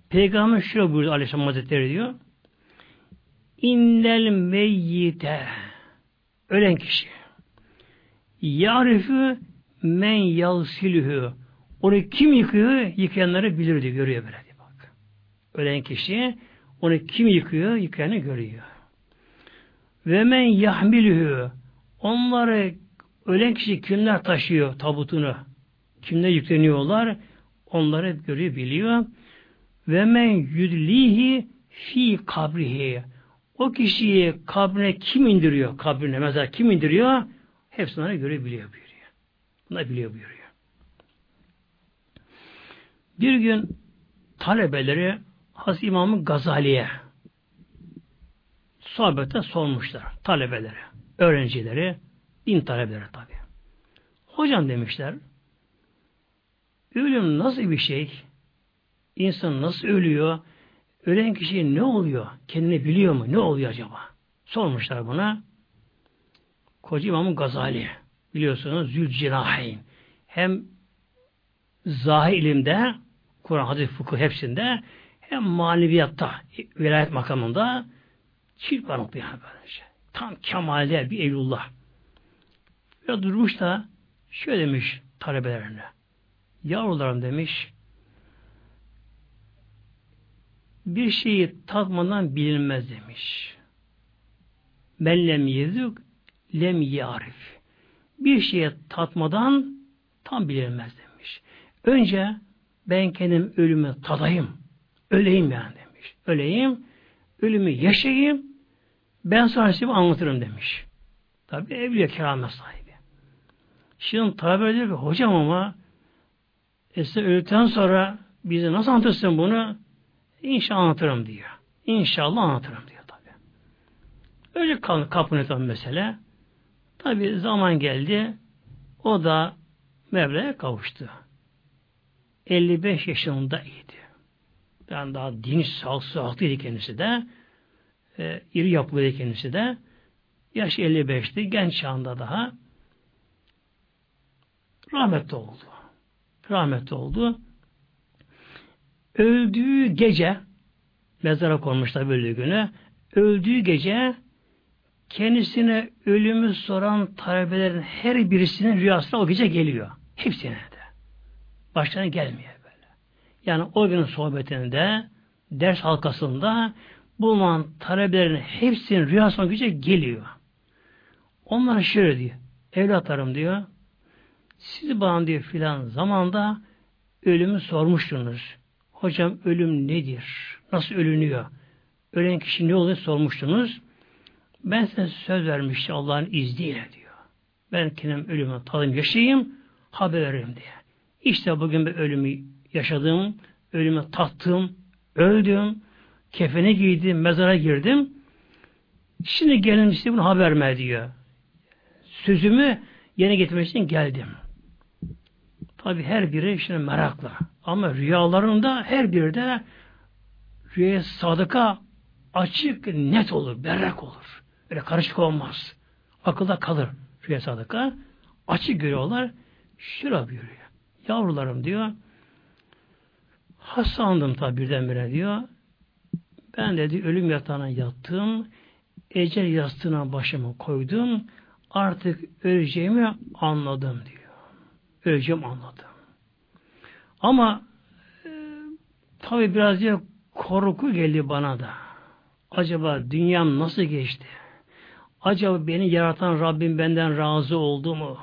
Peygamber şöyle buyurdu Aleyhisselam Hazretleri diyor. İnnel meyyite ölen kişi yarifu men yalsilühü onu kim yıkıyor? Yıkayanları bilir diyor, görüyor böyle ölen kişi onu kim yıkıyor? Yıkayanı görüyor. Ve men yahmilühü onları ölen kişi kimler taşıyor tabutunu? Kimler yükleniyorlar? Onları görüyor, biliyor. Ve men yudlihi fi kabrihi o kişiyi kabrine kim indiriyor? Kabrine mesela kim indiriyor? Hepsini görebiliyor buyuruyor. Bunlar biliyor buyuruyor. Bir gün talebeleri Hazreti İmam Gazali'ye sohbette sormuşlar talebeleri, öğrencileri, din talebeleri tabi. Hocam demişler, ölüm nasıl bir şey? İnsan nasıl ölüyor? Ölen kişi ne oluyor? Kendini biliyor mu? Ne oluyor acaba? Sormuşlar buna. Koca İmam Gazali biliyorsunuz Zülcinahin hem zahir ilimde Kur'an, hadis, fıkıh hepsinde hem maneviyatta vilayet makamında çift varlıklı yani böylece. Tam kemalde bir Eylullah. Ve durmuş da şöyle demiş talebelerine. Yavrularım demiş bir şeyi tatmadan bilinmez demiş. Ben lem yezuk lem yarif. Bir şeye tatmadan tam bilinmez demiş. Önce ben kendim ölümü tadayım. Öleyim yani demiş. Öleyim, ölümü yaşayayım, ben sonra size anlatırım demiş. Tabi evliya keramet sahibi. Şimdi tabi diyor ki hocam ama e size öldükten sonra bize nasıl anlatırsın bunu? İnşallah anlatırım diyor. İnşallah anlatırım diyor tabi. Öyle kapını tam mesele. Tabi zaman geldi. O da Mevla'ya kavuştu. 55 yaşındaydı. Yani daha dinç, sağlıklı, sağlıklıydı kendisi de. E, iri yapılıydı kendisi de. Yaş 55'ti. Genç çağında daha. Rahmetli oldu. Rahmetli oldu. Öldüğü gece mezara konmuşlar öldüğü günü. Öldüğü gece kendisine ölümü soran talebelerin her birisinin rüyasına o gece geliyor. Hepsine de. Başlarına gelmiyor böyle. Yani o günün sohbetinde ders halkasında bulunan talebelerin hepsinin rüyasına gece geliyor. Onlar şöyle diyor. Evlatlarım diyor. Siz bana diyor filan zamanda ölümü sormuştunuz. Hocam ölüm nedir? Nasıl ölünüyor? Ölen kişi ne oluyor sormuştunuz. Ben size söz vermiştim Allah'ın izniyle diyor. Ben kendim ölümü tadım yaşayayım, haber veririm diye. İşte bugün bir ölümü yaşadım, ölümü tattım, öldüm, kefene giydim, mezara girdim. Şimdi gelin size bunu haber verme diyor. Sözümü yerine getirmek için geldim. Tabi her biri şimdi merakla. Ama rüyalarında her biri de rüya sadıka açık, net olur, berrak olur. Öyle karışık olmaz. Akılda kalır rüya sadıka. Açık görüyorlar. Şura buyuruyor. Yavrularım diyor. Hastalandım tabi birdenbire diyor. Ben dedi ölüm yatağına yattım. Ecel yastığına başımı koydum. Artık öleceğimi anladım diyor. Öleceğim anladım. Ama e, tabi biraz diyor korku geldi bana da. Acaba dünyam nasıl geçti? Acaba beni yaratan Rabbim benden razı oldu mu?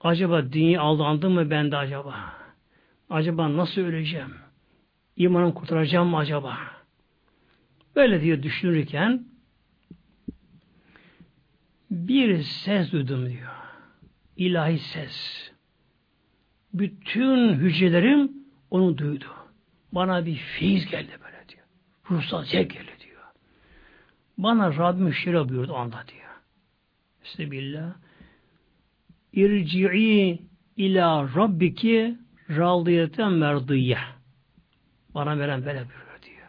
Acaba dünya aldandı mı bende acaba? Acaba nasıl öleceğim? İmanım kurtaracağım mı acaba? Böyle diyor düşünürken bir ses duydum diyor. İlahi ses. Bütün hücrelerim onu duydu. Bana bir feyiz geldi böyle diyor. Ruhsal zevk geldi diyor. Bana Rabbim şöyle buyurdu anda diyor. Estağfirullah. İrci'i ila rabbiki radiyeten merdiyye. Bana veren böyle buyuruyor diyor.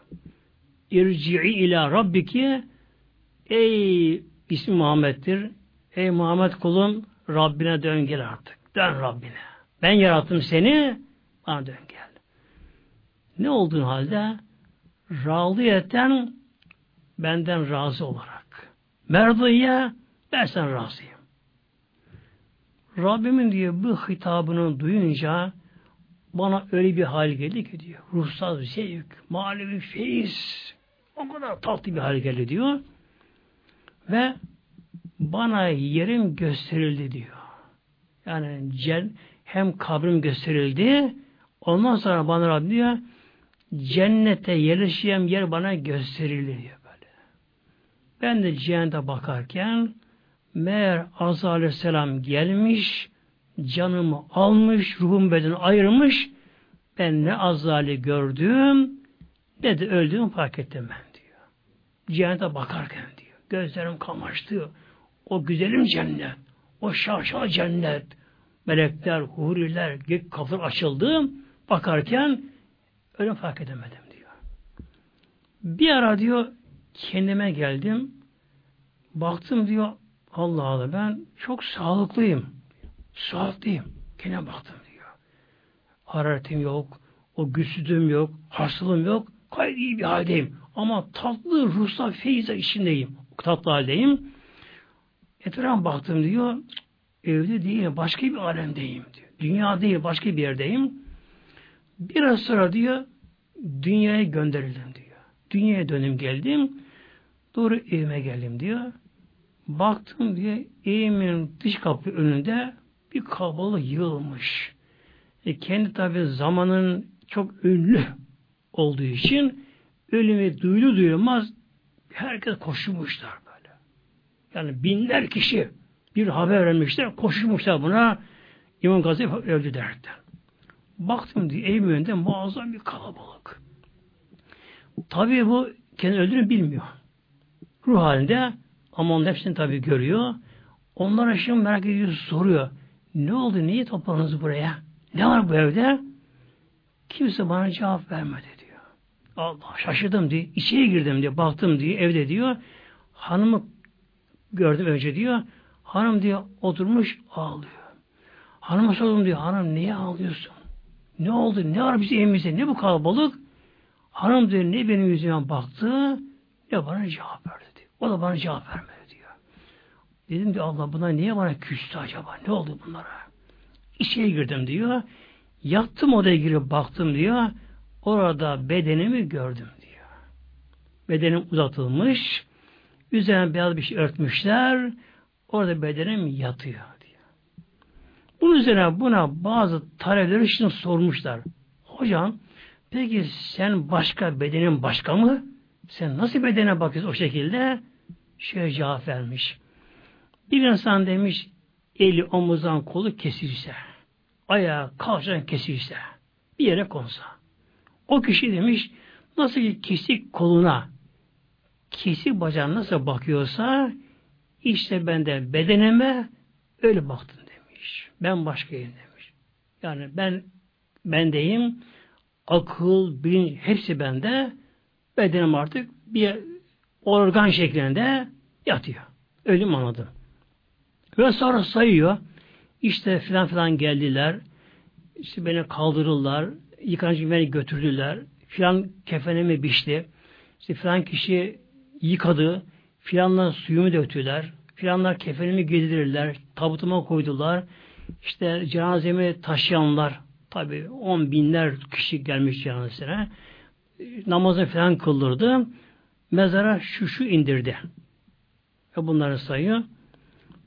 İrci'i ila rabbiki ey ismi Muhammed'dir. Ey Muhammed kulum Rabbine dön gel artık. Dön Rabbine. Ben yarattım seni bana dön gel. Ne olduğun halde razıyeten benden razı olarak. Merdiye ben sen razıyım. Rabbimin diyor bu hitabını duyunca bana öyle bir hal geldi ki diyor. Ruhsal zevk, manevi feyiz. O kadar tatlı bir hal geldi diyor. Ve bana yerim gösterildi diyor. Yani hem kabrim gösterildi ondan sonra bana Rabbim diyor cennete yerleşeceğim yer bana gösterildi diyor böyle. Ben de cennete bakarken meğer Azza Aleyhisselam gelmiş, canımı almış, ruhum bedeni ayırmış, ben ne azali gördüm ne de öldüğümü fark ettim ben diyor. Cennete bakarken diyor. Gözlerim kamaştı. O güzelim cennet. O şaşalı cennet. Melekler, huriler, gök kapılar açıldı. Bakarken öyle fark edemedim diyor. Bir ara diyor kendime geldim. Baktım diyor Allah Allah ben çok sağlıklıyım. Sağlıklıyım. Kendime baktım diyor. Hararetim yok. O güçsüzlüğüm yok. Hastalığım yok. Gayet iyi bir haldeyim. Ama tatlı ruhsal feyizler içindeyim. Tatlı haldeyim. Etrafıma baktım diyor. Evde değil, başka bir alemdeyim diyor. Dünya değil, başka bir yerdeyim. Biraz sonra diyor, dünyaya gönderildim diyor. Dünyaya dönüm geldim. Doğru evime geldim diyor. Baktım diye evimin dış kapı önünde bir kalabalık yığılmış. E kendi tabi zamanın çok ünlü olduğu için ölümü duyulu duyulmaz herkes koşmuşlar. Yani binler kişi bir haber vermişler, koşmuşlar buna İmam Gazali öldü derken. Baktım diye evimin önünde muazzam bir kalabalık. Tabii bu kendi öldüğünü bilmiyor. Ruh halinde ama onun hepsini tabii görüyor. Onlara şimdi merak ediyor, soruyor. Ne oldu, niye topladınız buraya? Ne var bu evde? Kimse bana cevap vermedi diyor. Allah şaşırdım diye. İçeri girdim diye. Baktım diye. Evde diyor. Hanımı gördüm önce diyor. Hanım diyor oturmuş ağlıyor. Hanıma sordum diyor. Hanım niye ağlıyorsun? Ne oldu? Ne var bizim evimizde? Ne bu kalabalık? Hanım diyor ne benim yüzüme baktı ne bana cevap verdi diyor. O da bana cevap vermedi diyor. Dedim diyor Allah bunlar niye bana küstü acaba? Ne oldu bunlara? İçeri girdim diyor. Yattım odaya girip baktım diyor. Orada bedenimi gördüm diyor. Bedenim uzatılmış. Üzerine beyaz bir şey örtmüşler. Orada bedenim yatıyor diyor. Bunun üzerine buna bazı talebeleri şimdi sormuşlar. Hocam peki sen başka bedenin başka mı? Sen nasıl bedene bakıyorsun o şekilde? Şöyle cevap vermiş. Bir insan demiş eli omuzdan kolu kesilse, ayağı kalçadan kesilse, bir yere konsa. O kişi demiş, nasıl ki kesik koluna, kesik bacağına nasıl bakıyorsa, işte ben de bedenime öyle baktım demiş. Ben başkayım demiş. Yani ben bendeyim, akıl, bilinç hepsi bende, bedenim artık bir organ şeklinde yatıyor. Öyle mi anladım? Ve sonra sayıyor. İşte filan filan geldiler. İşte beni kaldırırlar. Yıkanıcı beni götürdüler. Filan kefenimi biçti. İşte filan kişi yıkadı. Filanlar suyumu döktüler. Filanlar kefenimi giydirirler. Tabutuma koydular. İşte cenazemi taşıyanlar tabi on binler kişi gelmiş cenazesine. Namazı falan kıldırdı. Mezara şu şu indirdi. Ve bunları sayıyor.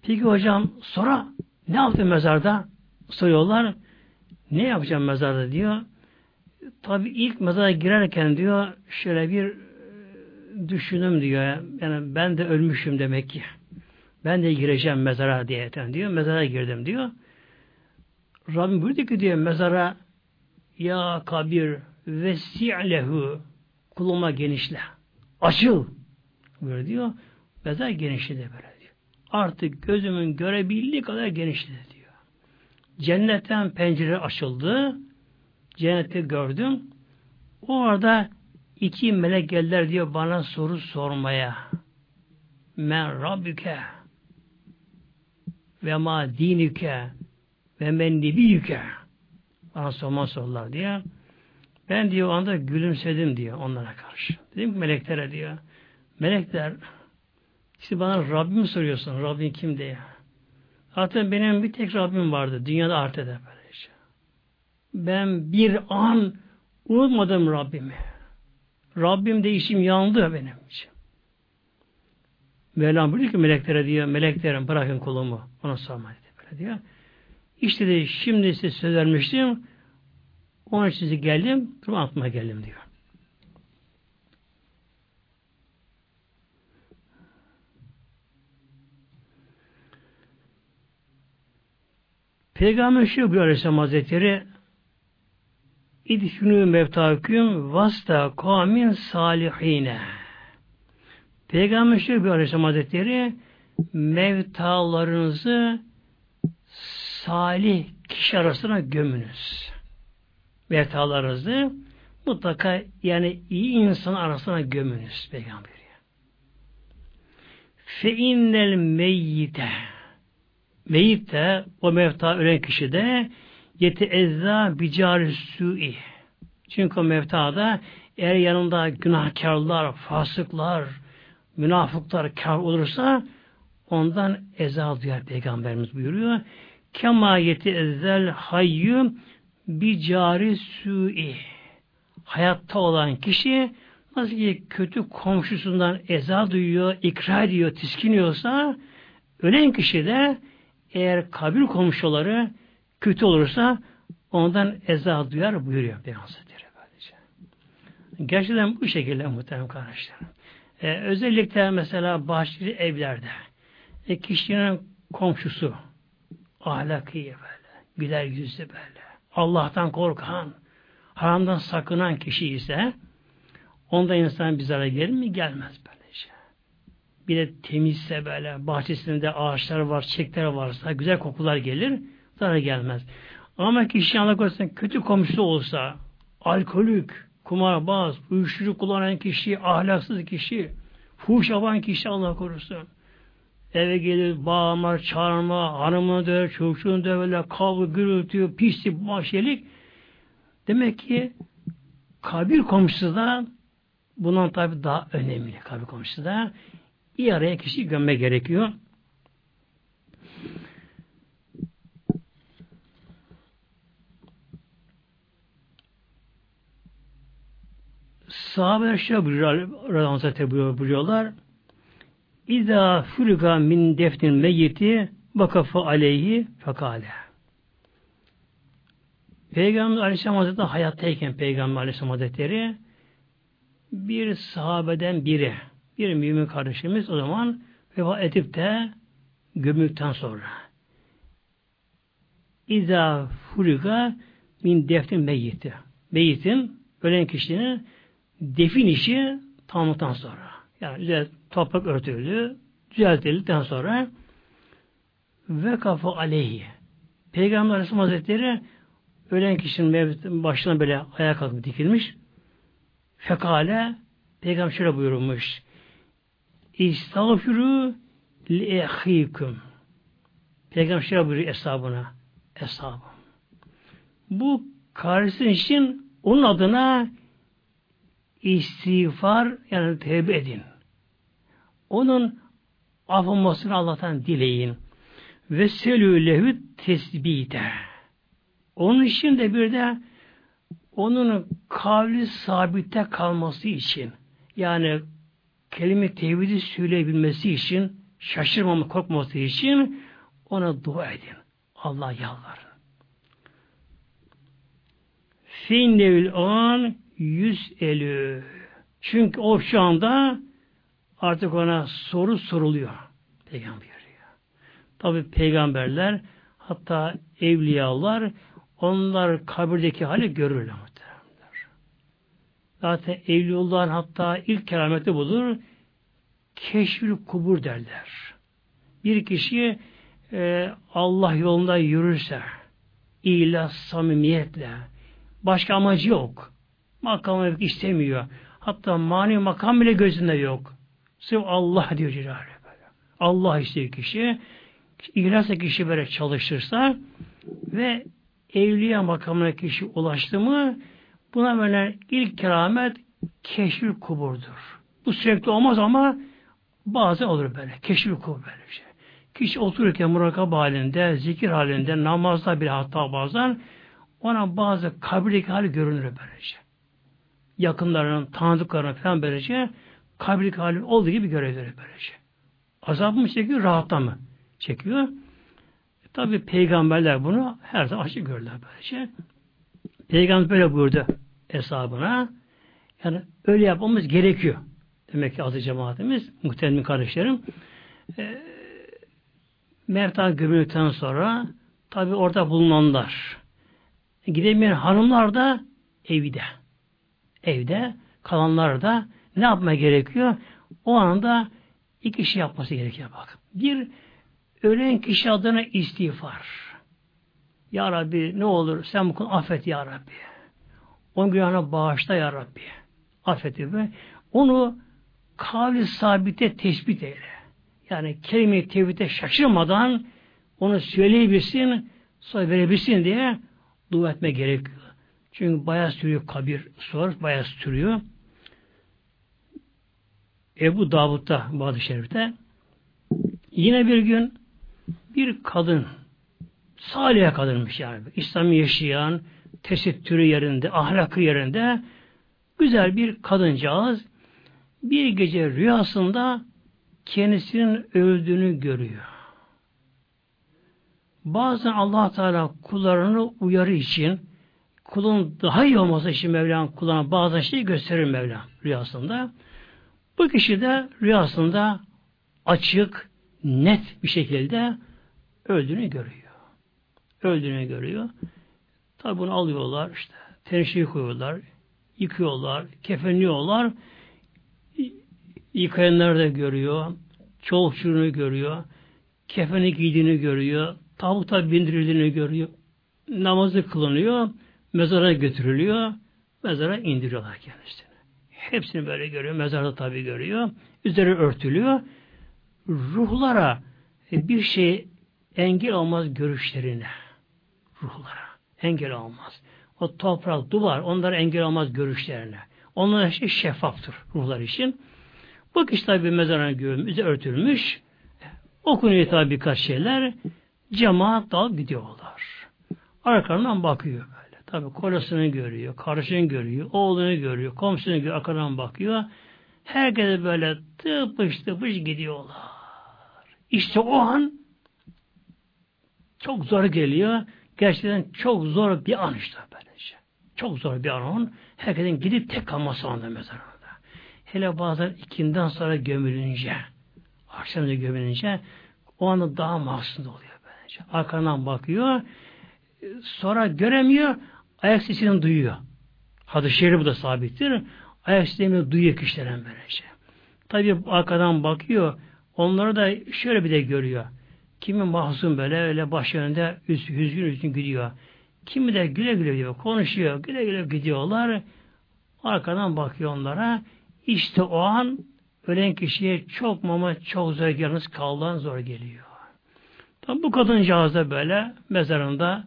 Peki hocam sonra ne yaptı mezarda? Soruyorlar. Ne yapacağım mezarda diyor. Tabi ilk mezara girerken diyor şöyle bir düşünüm diyor. Yani ben de ölmüşüm demek ki. Ben de gireceğim mezara diyeten diyor. Mezara girdim diyor. Rabbim buyurdu ki diyor mezara ya kabir vesi'lehu kuluma genişle. Açıl. Böyle diyor. Mezar genişledi böyle artık gözümün görebildiği kadar genişledi diyor. Cennetten pencere açıldı. Cenneti gördüm. O arada iki melek geldiler diyor bana soru sormaya. Men Rabbüke ve ma dinüke ve men nebiyüke bana sorma sorular diye. Ben diyor anda gülümsedim diyor onlara karşı. Dedim ki meleklere diyor. Melekler işte bana Rabbim soruyorsun. Rabbin kim diye. Zaten benim bir tek Rabbim vardı. Dünyada artı da böylece. Ben bir an unutmadım Rabbimi. Rabbim de işim yandı benim için. Mevlam buyuruyor ki meleklere diyor, meleklerim bırakın kulumu. Ona sorma dedi böyle diyor. İşte de şimdi size söz vermiştim. Onun için size geldim, durum atma geldim diyor. Peygamber şu buyuruyor Aleyhisselam Hazretleri İdfünü mevtaküm vasta kamin salihine. Peygamber şöyle bir Aleyhisselam Hazretleri mevtalarınızı salih kişi arasına gömünüz. Mevtalarınızı mutlaka yani iyi insan arasına gömünüz peygamberi. Fe innel meyyite Meyit de o mevta ölen kişi de yeti ezza bicari su'i. Çünkü mevtada eğer yanında günahkarlar, fasıklar, münafıklar kar olursa ondan eza duyar Peygamberimiz buyuruyor. Kema yeti ezzel hayyü bicari su'i. Hayatta olan kişi nasıl ki kötü komşusundan eza duyuyor, ikrar ediyor, tiskiniyorsa ölen kişi de eğer kabir komşuları kötü olursa ondan eza duyar buyuruyor Peygamber böylece. Gerçekten bu şekilde muhterem kardeşlerim. Ee, özellikle mesela bahçeli evlerde e, kişinin komşusu ahlakı böyle, güler yüzlü böyle, Allah'tan korkan, haramdan sakınan kişi ise onda insan bir zarar gelir mi? Gelmez böylece. Bir de temizse böyle, bahçesinde ağaçlar var, çiçekler varsa, güzel kokular gelir, zarar gelmez. Ama kişi anlakarsan kötü komşusu olsa, alkolik, kumarbaz, uyuşturucu kullanan kişi, ahlaksız kişi, fuhuş yapan kişi Allah korusun. Eve gelir bağırma, çağırma, hanımını döver, çocuğunu döverler, kavga, gürültü, pislik, mahşelik. Demek ki kabir komşusu da bundan tabi daha önemli kabir komşusu da. iyi araya kişi gömme gerekiyor. Sahabeler şöyle buyuruyorlar, buyuruyorlar. İza fürga min deftin meyyiti vakafa aleyhi fekale. Peygamber Aleyhisselam Hazretleri hayattayken Peygamber Aleyhisselam Hazretleri bir sahabeden biri, bir mümin kardeşimiz o zaman vefat edip de gömüldükten sonra İza furiga min deftin meyyiti. Meyyitin, ölen kişinin defin işi tamamlıktan sonra. Yani üzerine toprak örtüldü, düzeltildikten sonra ve kafa aleyhi. Peygamber Aleyhisselam Hazretleri ölen kişinin başına böyle ayağa kalkıp dikilmiş. Fekale Peygamber şöyle buyurmuş. İstağfirü li ehiküm. Peygamber şöyle buyuruyor eshabına. Eshabım. Bu kardeşin için onun adına istiğfar yani tevbe edin. Onun affolmasını Allah'tan dileyin. Ve selü lehü tesbite. Onun için de bir de onun kavli sabitte kalması için yani kelime tevhidi söyleyebilmesi için şaşırmama korkması için ona dua edin. Allah yalvarın. Finnevil an yüz elü. Çünkü o şu anda artık ona soru soruluyor. Peygamber diyor. Tabi peygamberler hatta evliyalar onlar kabirdeki hali görürler muhtemelenler. Zaten evliyullahın hatta ilk kerameti budur. Keşfül kubur derler. Bir kişi e, Allah yolunda yürürse ilah samimiyetle başka amacı yok. Makam istemiyor. Hatta mani makam bile gözünde yok. Sırf Allah diyor böyle. Allah istiyor kişi. İhlasla kişi böyle çalışırsa ve evliya makamına kişi ulaştı mı buna böyle ilk keramet keşfül kuburdur. Bu sürekli olmaz ama bazen olur böyle. Keşfül kubur böyle bir şey. Kişi otururken murakab halinde, zikir halinde, namazda bir hatta bazen ona bazı kabirdeki hali görünür böylece. Yakınlarının, tanıdıklarının falan böylece kabirlik hali olduğu gibi görevleri böylece. Azap mı çekiyor, rahatla mı çekiyor? E, Tabi peygamberler bunu her zaman açık görürler böylece. Peygamber böyle buyurdu hesabına. Yani öyle yapmamız gerekiyor. Demek ki azı cemaatimiz, muhtemelen kardeşlerim. E, Mertan gömüldükten sonra tabi orada bulunanlar, gidemeyen hanımlar da evde. Evde kalanlar da ne yapma gerekiyor? O anda iki şey yapması gerekiyor bak. Bir, ölen kişi adına istiğfar. Ya Rabbi ne olur sen bu konu affet Ya Rabbi. Onun günahına bağışla Ya Rabbi. Affet gibi. Onu kavli sabite tespit eyle. Yani kelime-i tevhide şaşırmadan onu söyleyebilsin, sonra verebilsin diye dua etme gerekiyor. Çünkü bayağı sürüyor kabir sor, bayağı sürüyor. Ebu Davud'da bazı şerifte yine bir gün bir kadın salih kadınmış yani. İslam'ı yaşayan, tesettürü yerinde, ahlakı yerinde güzel bir kadıncağız bir gece rüyasında kendisinin öldüğünü görüyor. Bazen allah Teala kullarını uyarı için kulun daha iyi olması için Mevlam kullarına bazı şey gösterir Mevlam rüyasında. Bu kişi de rüyasında açık, net bir şekilde öldüğünü görüyor. Öldüğünü görüyor. Tabi bunu alıyorlar işte. Tenişeyi koyuyorlar. Yıkıyorlar. Kefenliyorlar. Yıkayanlar da görüyor. Çoğu görüyor. Kefeni giydiğini görüyor. Tabuta bindirildiğini görüyor. Namazı kılınıyor. Mezara götürülüyor. Mezara indiriyorlar kendisini. Hepsini böyle görüyor. Mezarda tabi görüyor. Üzeri örtülüyor. Ruhlara bir şey engel olmaz görüşlerine. Ruhlara. Engel olmaz. O toprak, duvar onlara engel olmaz görüşlerine. Onlar şey şeffaftır ruhlar için. Bu kişi tabi mezarına gömüze örtülmüş. Okunuyor tabi birkaç şeyler. Cemaat dal gidiyorlar. Arkadan bakıyor. Tabi kolasını görüyor, kardeşini görüyor, oğlunu görüyor, komşusunu görüyor, arkadan bakıyor. Herkese böyle tıpış tıpış gidiyorlar. İşte o an çok zor geliyor. Gerçekten çok zor bir an işte böylece. Çok zor bir an. Herkesin gidip tek kalması anda mezarında. Hele bazen ikinden sonra gömülünce, akşamda gömülünce o anda daha mahzun oluyor böylece. Arkadan bakıyor, sonra göremiyor, ayak sesini duyuyor. Hadis-i şerif bu da sabittir. Ayak sesini duyuyor kişilerin böylece. Tabi arkadan bakıyor, onları da şöyle bir de görüyor. Kimi mahzun böyle öyle baş önünde üz, hüzgün hüzgün gidiyor. Kimi de güle güle diyor, konuşuyor, güle güle gidiyorlar. Arkadan bakıyor onlara. İşte o an ölen kişiye çok mama çok zor yalnız kaldan zor geliyor. Tam bu kadıncağız da böyle mezarında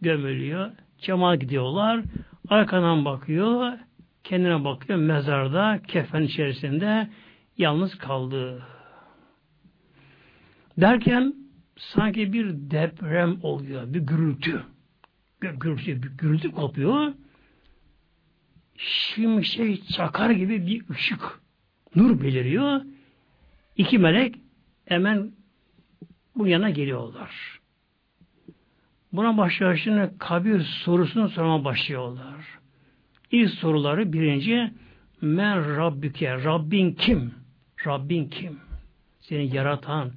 gömülüyor. Cemaat gidiyorlar. Arkadan bakıyor. Kendine bakıyor. Mezarda kefen içerisinde yalnız kaldı. Derken sanki bir deprem oluyor. Bir gürültü. Gürültü, bir gürültü kopuyor şimşek çakar gibi bir ışık, nur beliriyor. İki melek hemen bu yana geliyorlar. Buna başlayışını kabir sorusunu sorma başlıyorlar. İlk soruları birinci Men Rabbike, Rabbin kim? Rabbin kim? Seni yaratan,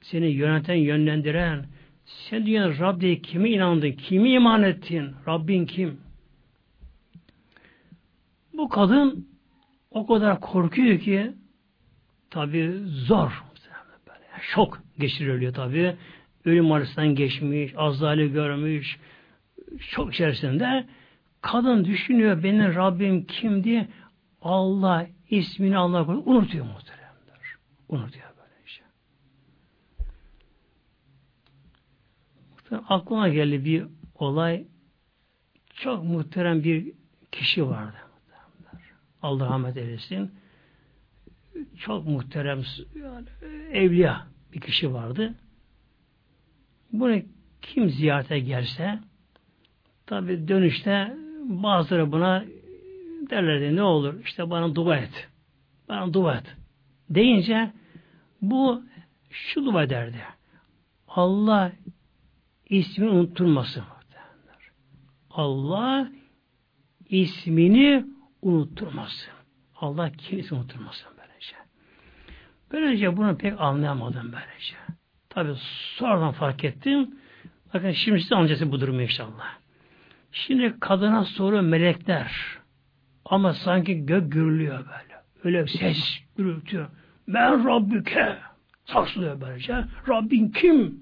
seni yöneten, yönlendiren, sen dünyanın Rab diye inandın, kimi iman ettin, Rabbin kim? Bu kadın o kadar korkuyor ki tabi zor. Şok geçiriliyor tabi. Ölüm arasından geçmiş, azali görmüş, çok içerisinde kadın düşünüyor benim Rabbim kimdi? Allah ismini Allah koyuyor. Unutuyor muhteremler. Unutuyor böyle şey. Aklıma geldi bir olay. Çok muhterem bir kişi vardı. Allah rahmet eylesin. Çok muhterem yani, evliya bir kişi vardı. Bunu kim ziyarete gelse tabi dönüşte bazıları buna derlerdi ne olur işte bana dua et. Bana dua et. Deyince bu şu dua derdi. Allah ismini unutturmasın. Allah ismini unutturmasın. Allah kimse unutturmasın böylece. Böylece bunu pek anlayamadım böylece. Tabi sonradan fark ettim. Bakın şimdi size anlayacaksın bu durumu inşallah. Şimdi kadına soru melekler. Ama sanki gök gürülüyor böyle. Öyle ses gürültüyor. Ben Rabbüke. Sarsılıyor böylece. Rabbin kim?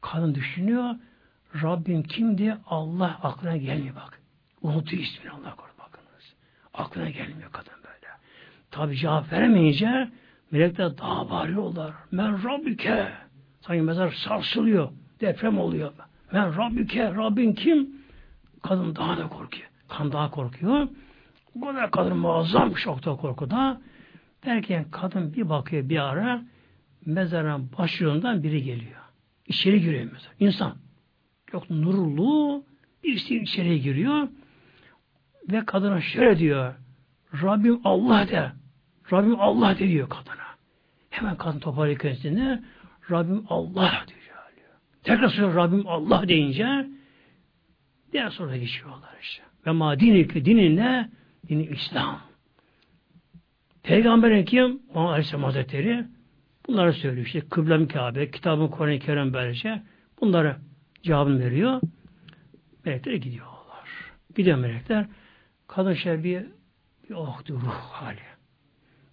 Kadın düşünüyor. Rabbim kim diye Allah aklına gelmiyor bak. Unutuyor ismini Allah korusun bakınız. Aklına gelmiyor kadın böyle. Tabi cevap veremeyince melekler daha bağırıyorlar. Men Rabbüke. Sanki mezar sarsılıyor. Deprem oluyor. Men Rabbüke. Rabbin kim? Kadın daha da korkuyor. Kan daha korkuyor. O kadar kadın muazzam şokta korkuda. Derken kadın bir bakıyor bir ara mezarın başlığından biri geliyor. İçeri giriyor mezar. İnsan. Çok nurlu birisi içeriye giriyor ve kadına şöyle diyor Rabbim Allah de. Rabbim Allah diyor kadına. Hemen kadın toparlıyor kendisini. Rabbim Allah diyor. Tekrar söylüyor Rabbim Allah deyince diğer sonra geçiyorlar işte. Ve ma dini dinin ne? Dini İslam. Peygamberin kim? Muhammed Aleyhisselam Hazretleri bunları söylüyor. İşte Kıblem Kabe, kitabın Kur'an-ı Kerim böylece bunları cevabını veriyor. Melekler gidiyorlar. Gidiyor melekler. Kadın şey bir, bir oh ruh hali.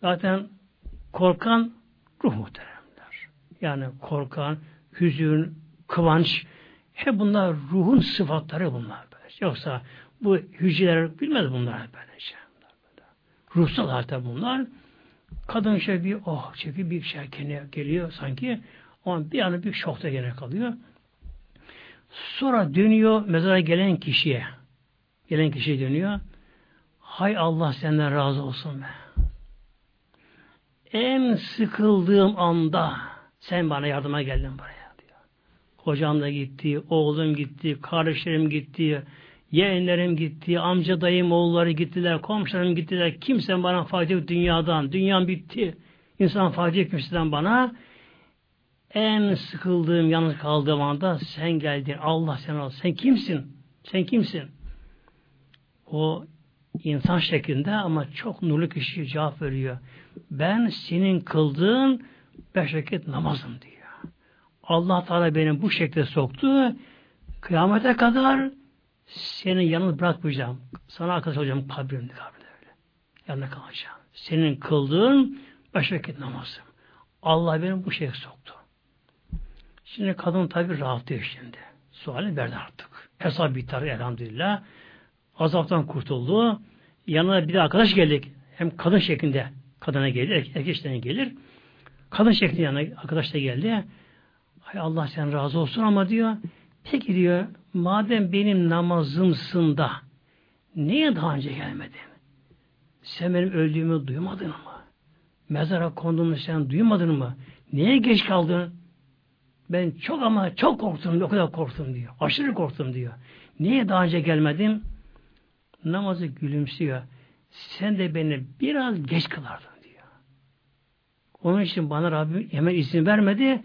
Zaten korkan ruh muhteremler. Yani korkan, hüzün, kıvanç hep bunlar ruhun sıfatları bunlar. Böyle. Yoksa bu hücreler bilmez bunlar böyle şey. Ruhsal hatta bunlar. Kadın şey bir oh çekiyor bir şey geliyor sanki. Ama bir anı bir şokta gene kalıyor. Sonra dönüyor mezara gelen kişiye. Gelen kişiye dönüyor. Hay Allah senden razı olsun be. En sıkıldığım anda sen bana yardıma geldin buraya diyor. Kocam da gitti, oğlum gitti, kardeşlerim gitti, yeğenlerim gitti, amca dayım oğulları gittiler, komşularım gittiler. Kimsen bana fayda yok dünyadan. Dünyam bitti. İnsan fayda yok kimseden bana. En sıkıldığım, yalnız kaldığım anda sen geldin. Allah sen al. Sen kimsin? Sen kimsin? O insan şeklinde ama çok nurlu kişi cevap veriyor. Ben senin kıldığın beş vakit namazım diyor. Allah Teala beni bu şekilde soktu. Kıyamete kadar seni yalnız bırakmayacağım. Sana arkadaş olacağım kabrimde kabrimde öyle. Yanına kalacağım. Senin kıldığın beş vakit namazım. Allah beni bu şeye soktu. Şimdi kadın tabi rahatlıyor şimdi. Suali verdi artık. Hesap biter elhamdülillah. Azaptan kurtuldu. Yanına bir de arkadaş geldik. Hem kadın şeklinde kadına gelir, erkek gelir. Kadın şeklinde yanına arkadaş da geldi. Hay Allah sen razı olsun ama diyor peki diyor madem benim namazımsın da niye daha önce gelmedin? Sen benim öldüğümü duymadın mı? Mezara konduğumu sen duymadın mı? Niye geç kaldın? Ben çok ama çok korktum, o kadar korktum diyor. Aşırı korktum diyor. Niye daha önce gelmedim? Namazı gülümsüyor. Sen de beni biraz geç kılardın. Onun için bana Rabbim hemen izin vermedi.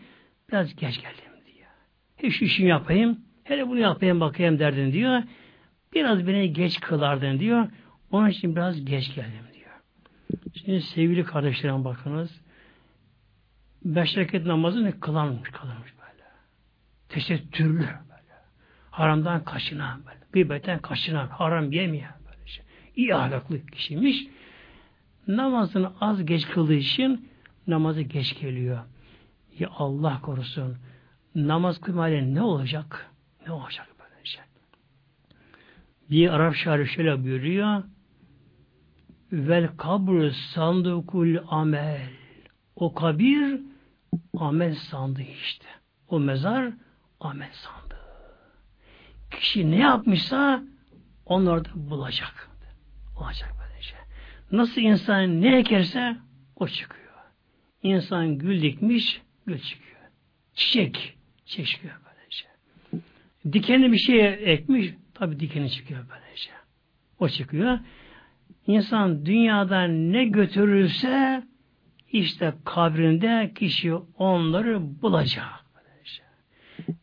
Biraz geç geldim diyor. Hiç işimi yapayım. Hele bunu yapayım bakayım derdin diyor. Biraz beni geç kılardın diyor. Onun için biraz geç geldim diyor. Şimdi sevgili kardeşlerim bakınız. Beş rekat namazı ne kılanmış kalırmış böyle. Tesettürlü böyle. Haramdan kaçınan böyle. Gıybetten kaçınan, haram yemeyen böyle şey. İyi ahlaklı kişiymiş. Namazını az geç kıldığı için namazı geç geliyor. Ya Allah korusun. Namaz kılmayla ne olacak? Ne olacak böyle şey? Bir Arap şairi şöyle buyuruyor. Vel kabr sandukul amel. O kabir amel sandığı işte. O mezar amel sandığı. Kişi ne yapmışsa onları da bulacak. Olacak böyle şey. Nasıl insan ne ekerse o çıkıyor. İnsan gül dikmiş, gül çıkıyor. Çiçek, çiçek çıkıyor böylece. Dikenli bir şey ekmiş, tabi dikeni çıkıyor böylece. O çıkıyor. İnsan dünyada ne götürürse işte kabrinde kişi onları bulacak.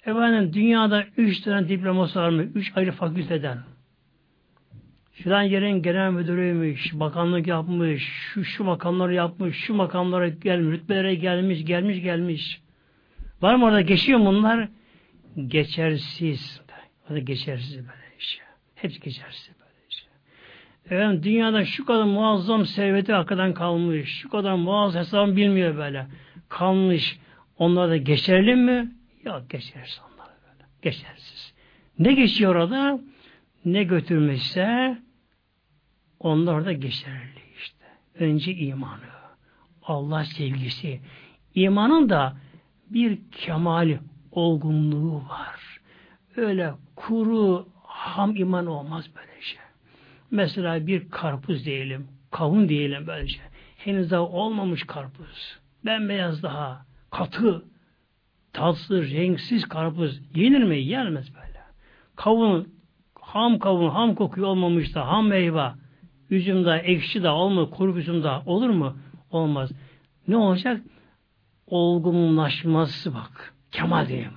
Efendim dünyada üç tane diploması var mı? Üç ayrı fakülteden. Filan yerin genel müdürüymüş, bakanlık yapmış, şu şu makamları yapmış, şu makamlara gelmiş, rütbelere gelmiş, gelmiş, gelmiş. Var mı orada geçiyor mu bunlar? Geçersiz. O da geçersiz böyle. böylece. Hepsi geçersiz böylece. Efendim dünyada şu kadar muazzam serveti hakikaten kalmış. Şu kadar muazzam hesabı bilmiyor böyle. Kalmış. Onlar da geçerli mi? Yok geçersiz onlar böyle. Geçersiz. Ne geçiyor orada? Ne götürmüşse onlar da geçerli işte. Önce imanı. Allah sevgisi. İmanın da bir kemali, olgunluğu var. Öyle kuru, ham iman olmaz böyle şey. Mesela bir karpuz diyelim, kavun diyelim böylece. Henüz daha olmamış karpuz. Bembeyaz daha, katı, tatsız, renksiz karpuz yenir mi? Yenmez böyle. Kavun, ham kavun, ham kokuyu olmamış da, ham meyve, üzüm de, ekşi de olma, kuru üzüm de olur mu? Olmaz. Ne olacak? Olgunlaşması bak. Kemal diyeyim.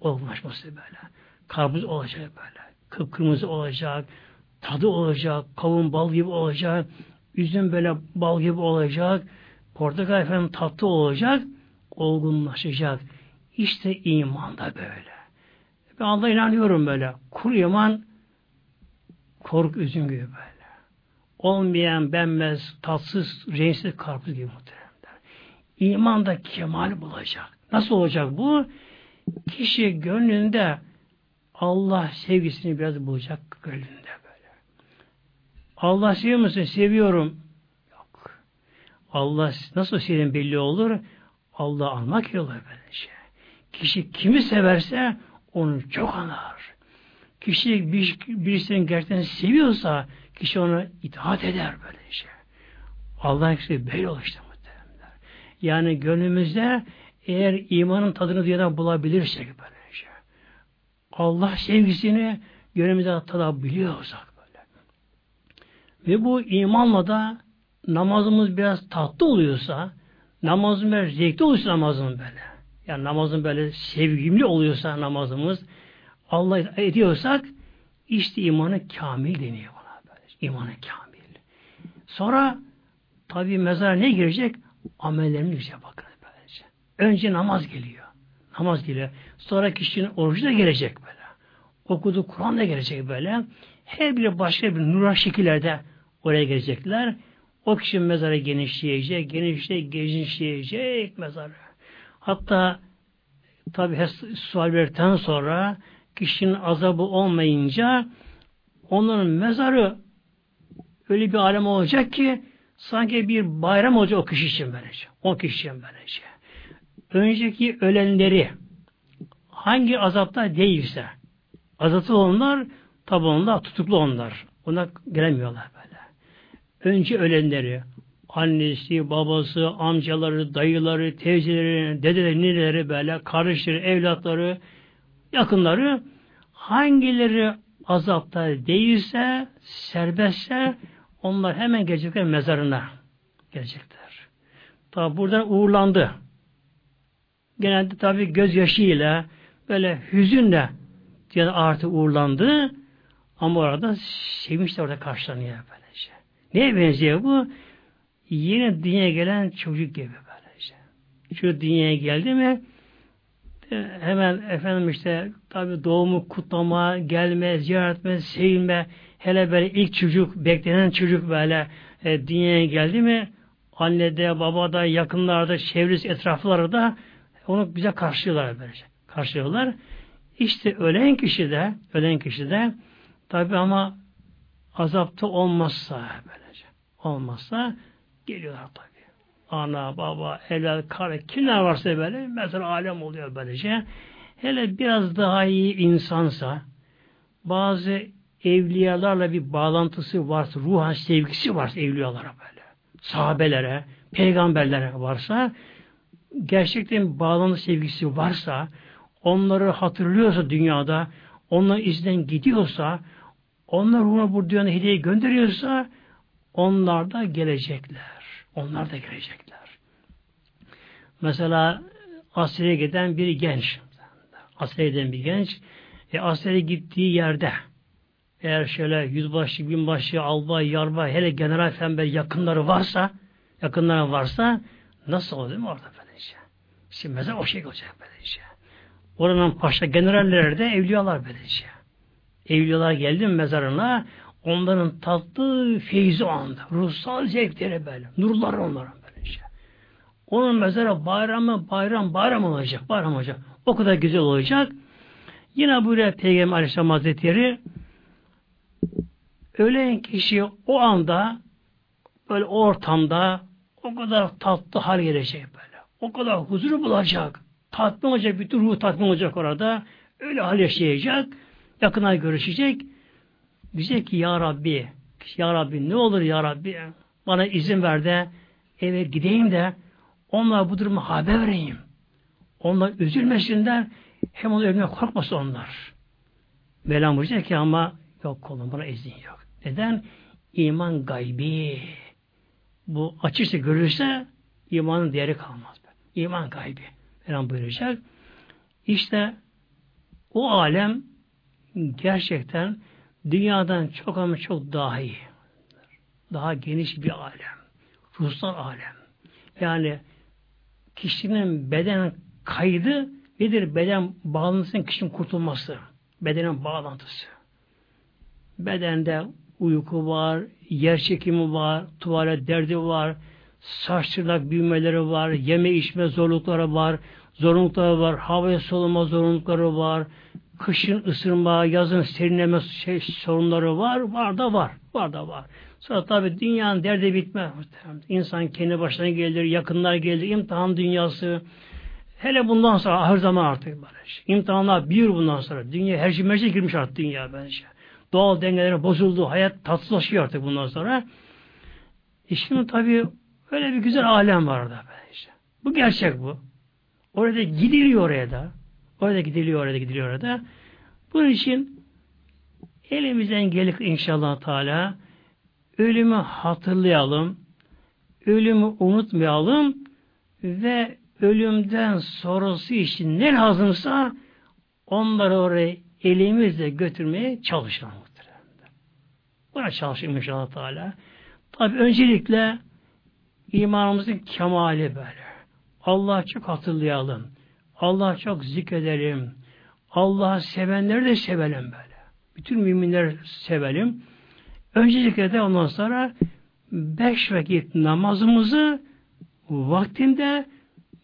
Olgunlaşması böyle. Karpuz olacak böyle. Kıpkırmızı olacak. Tadı olacak. Kavun bal gibi olacak. Üzüm böyle bal gibi olacak. Portakal efendim tatlı olacak. Olgunlaşacak. İşte iman da böyle. Ben Allah'a inanıyorum böyle. Kuru iman korku üzüm gibi böyle. Olmayan, benmez, tatsız, renksiz karpuz gibi muhteremler. İman da kemal bulacak. Nasıl olacak bu? Kişi gönlünde Allah sevgisini biraz bulacak gönlünde böyle. Allah seviyor musun? Seviyorum. Yok. Allah nasıl sevdiğin belli olur? Allah almak yolu böylece. Kişi kimi severse onu çok anar. Kişi bir, birisini gerçekten seviyorsa kişi ona itaat eder böylece. Allah'ın kişi böyle olur muhtemelen. Yani gönlümüzde eğer imanın tadını duyana bulabilirsek böylece. Allah sevgisini gönlümüzde tadabiliyorsak böyle. Ve bu imanla da namazımız biraz tatlı oluyorsa, namazın böyle zevkli oluyorsa namazın böyle. Yani namazın böyle sevgimli oluyorsa namazımız, Allah ediyorsak işte imanı kamil deniyor böyle. İmanı kamil. Sonra tabi mezar ne girecek? Amellerine girecek bakın böylece. Önce namaz geliyor. Namaz geliyor. Sonra kişinin orucu da gelecek böyle. Okuduğu Kur'an da gelecek böyle. Her biri başka bir nurlar şekillerde oraya gelecekler. O kişinin mezarı genişleyecek, genişleyecek, genişleyecek mezarı. Hatta tabi sual verdikten sonra kişinin azabı olmayınca onların mezarı öyle bir alem olacak ki sanki bir bayram olacak o kişi için böylece. O kişi için böylece. Önceki ölenleri hangi azapta değilse azaplı onlar tabi onlar tutuklu onlar. Ona gelemiyorlar böyle. Önce ölenleri annesi, babası, amcaları, dayıları, teyzeleri, dedeleri, nineleri böyle, kardeşleri, evlatları, yakınları hangileri azapta değilse, serbestse onlar hemen gelecekler mezarına gelecekler. Tabi buradan uğurlandı. Genelde tabi gözyaşıyla böyle hüzünle yani artı uğurlandı ama orada sevinçle orada karşılanıyor böylece. Neye benziyor bu? yeni dünyaya gelen çocuk gibi böylece. Şu dünyaya geldi mi hemen efendim işte tabi doğumu kutlama, gelme, ziyaret etme, sevilme hele böyle ilk çocuk, beklenen çocuk böyle e, dünyaya geldi mi annede, babada, yakınlarda, çevresi, etraflarda onu bize karşılıyorlar böylece. Karşılıyorlar. İşte ölen kişi de, ölen kişi de tabi ama azapta olmazsa böylece. Olmazsa Geliyorlar tabi. Ana, baba, evlat, karı, kimler varsa böyle mesela alem oluyor böylece. Hele biraz daha iyi insansa bazı evliyalarla bir bağlantısı varsa, ruhan sevgisi varsa evliyalara böyle, sahabelere, peygamberlere varsa gerçekten bağlantı sevgisi varsa onları hatırlıyorsa dünyada onların izden gidiyorsa onlar ruhuna bu dünyada hediye gönderiyorsa onlar da gelecekler. Onlar da gelecekler. Mesela Asya'ya giden bir genç, Asya'ya giden bir genç, e, Asya'ya gittiği yerde eğer şöyle yüzbaşı, binbaşı, albay, yarbay, hele general falan yakınları varsa, yakınları varsa nasıl olur değil mi orada böylece? Şimdi mesela o şey olacak böylece. Oranın paşa generalleri de evliyalar böylece. Evliyalar geldi mezarına onların tatlı feyzi o anda. Ruhsal zevkleri böyle. Nurlar onların böyle şey. Onun mezarı bayramı bayram bayram olacak. Bayram olacak. O kadar güzel olacak. Yine böyle Peygamber Aleyhisselam Hazretleri ölen kişi o anda böyle ortamda o kadar tatlı hal gelecek böyle. O kadar huzur bulacak. Tatmin olacak. Bütün ruh tatmin olacak orada. Öyle hal yaşayacak. Yakına görüşecek. Diyecek ki Ya Rabbi Ya Rabbi ne olur Ya Rabbi bana izin ver de eve gideyim de onlara bu durumu haber vereyim. Onlar üzülmesinler hem onlar ölmeye korkmasın onlar. Mevlam buyuracak ki ama yok kolum buna izin yok. Neden? İman gaybi. Bu açıkça görülürse imanın değeri kalmaz. İman gaybi. Mevlam buyuracak. İşte o alem gerçekten dünyadan çok ama çok daha iyi. Daha geniş bir alem. Ruhsal alem. Yani kişinin beden kaydı nedir? Beden bağlantısının kişinin kurtulması. Bedenin bağlantısı. Bedende uyku var, yer çekimi var, tuvalet derdi var, saç tırnak büyümeleri var, yeme içme zorlukları var, zorlukları var, havaya soluma zorlukları var, kışın ısırma, yazın serinleme şey, sorunları var, var da var, var da var. Sonra tabi dünyanın derdi bitmez. İnsan kendi başına gelir, yakınlar gelir, imtihan dünyası. Hele bundan sonra her zaman artık böyle şey. İmtihanlar bir bundan sonra. Dünya her şey merce girmiş artık dünya bence. Doğal dengeleri bozuldu, hayat tatsızlaşıyor artık bundan sonra. E şimdi tabi öyle bir güzel alem var orada bence. Bu gerçek bu. Orada gidiliyor oraya da. Orada gidiliyor, orada gidiliyor orada. Bunun için elimizden gelir inşallah Teala ölümü hatırlayalım, ölümü unutmayalım ve ölümden sonrası için ne lazımsa onları oraya elimizle götürmeye çalışalım. Buna çalışalım inşallah Teala. Tabi öncelikle imanımızın kemali böyle. Allah'ı çok hatırlayalım. Allah'ı çok zikredelim. Allah'ı sevenleri de sevelim böyle. Bütün müminleri sevelim. Öncelikle de ondan sonra beş vakit namazımızı vaktinde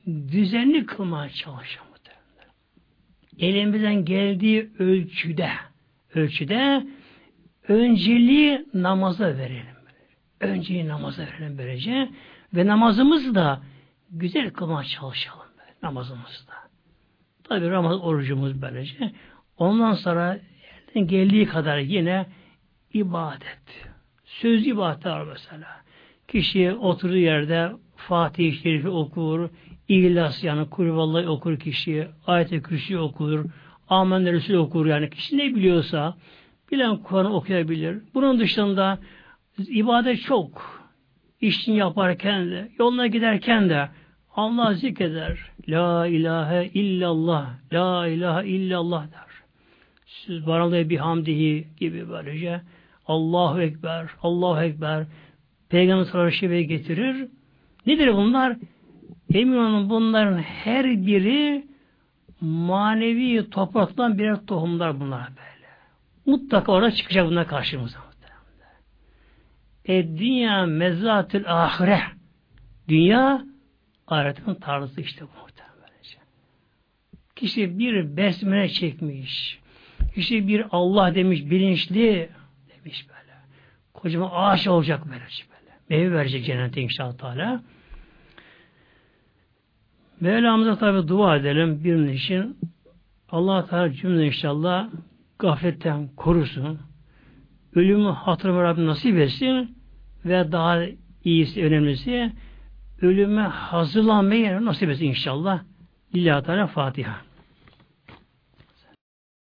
düzenli kılmaya çalışalım. Elimizden geldiği ölçüde ölçüde önceliği namaza verelim. Önceliği namaza verelim böylece ve namazımızı da güzel kılmaya çalışalım namazımızda. Tabi Ramazan orucumuz böylece. Ondan sonra geldiği kadar yine ibadet. Söz ibadet var mesela. Kişi oturduğu yerde Fatih-i Şerif'i okur, İhlas yani Kulüvallahi okur kişi, Ayet-i Kürsi okur, Amen Resul okur yani kişi ne biliyorsa bilen Kur'an okuyabilir. Bunun dışında ibadet çok. İşin yaparken de, yoluna giderken de Allah zikreder. La ilahe illallah. La ilahe illallah der. Sübhanallah bihamdihi gibi böylece Allahu Ekber, Allahu Ekber Peygamber sallallahu aleyhi getirir. Nedir bunlar? Emin olun bunların her biri manevi topraktan birer tohumlar bunlar böyle. Mutlaka orada çıkacak bunlar karşımıza. E dünya mezatül ahire. Dünya ahiretin tarzı işte bu muhtemelen. Kişi bir besmele çekmiş. Kişi bir Allah demiş bilinçli demiş böyle. Kocaman ağaç olacak böyle. böyle. Meyve verecek cennete inşallah Teala. Mevlamıza tabi dua edelim bir için. Allah Teala cümle inşallah gafletten korusun. Ölümü hatırıma Rabbim nasip etsin ve daha iyisi, önemlisi ölüme hazırlanmayı nasip etsin inşallah. Lillahi Teala Fatiha.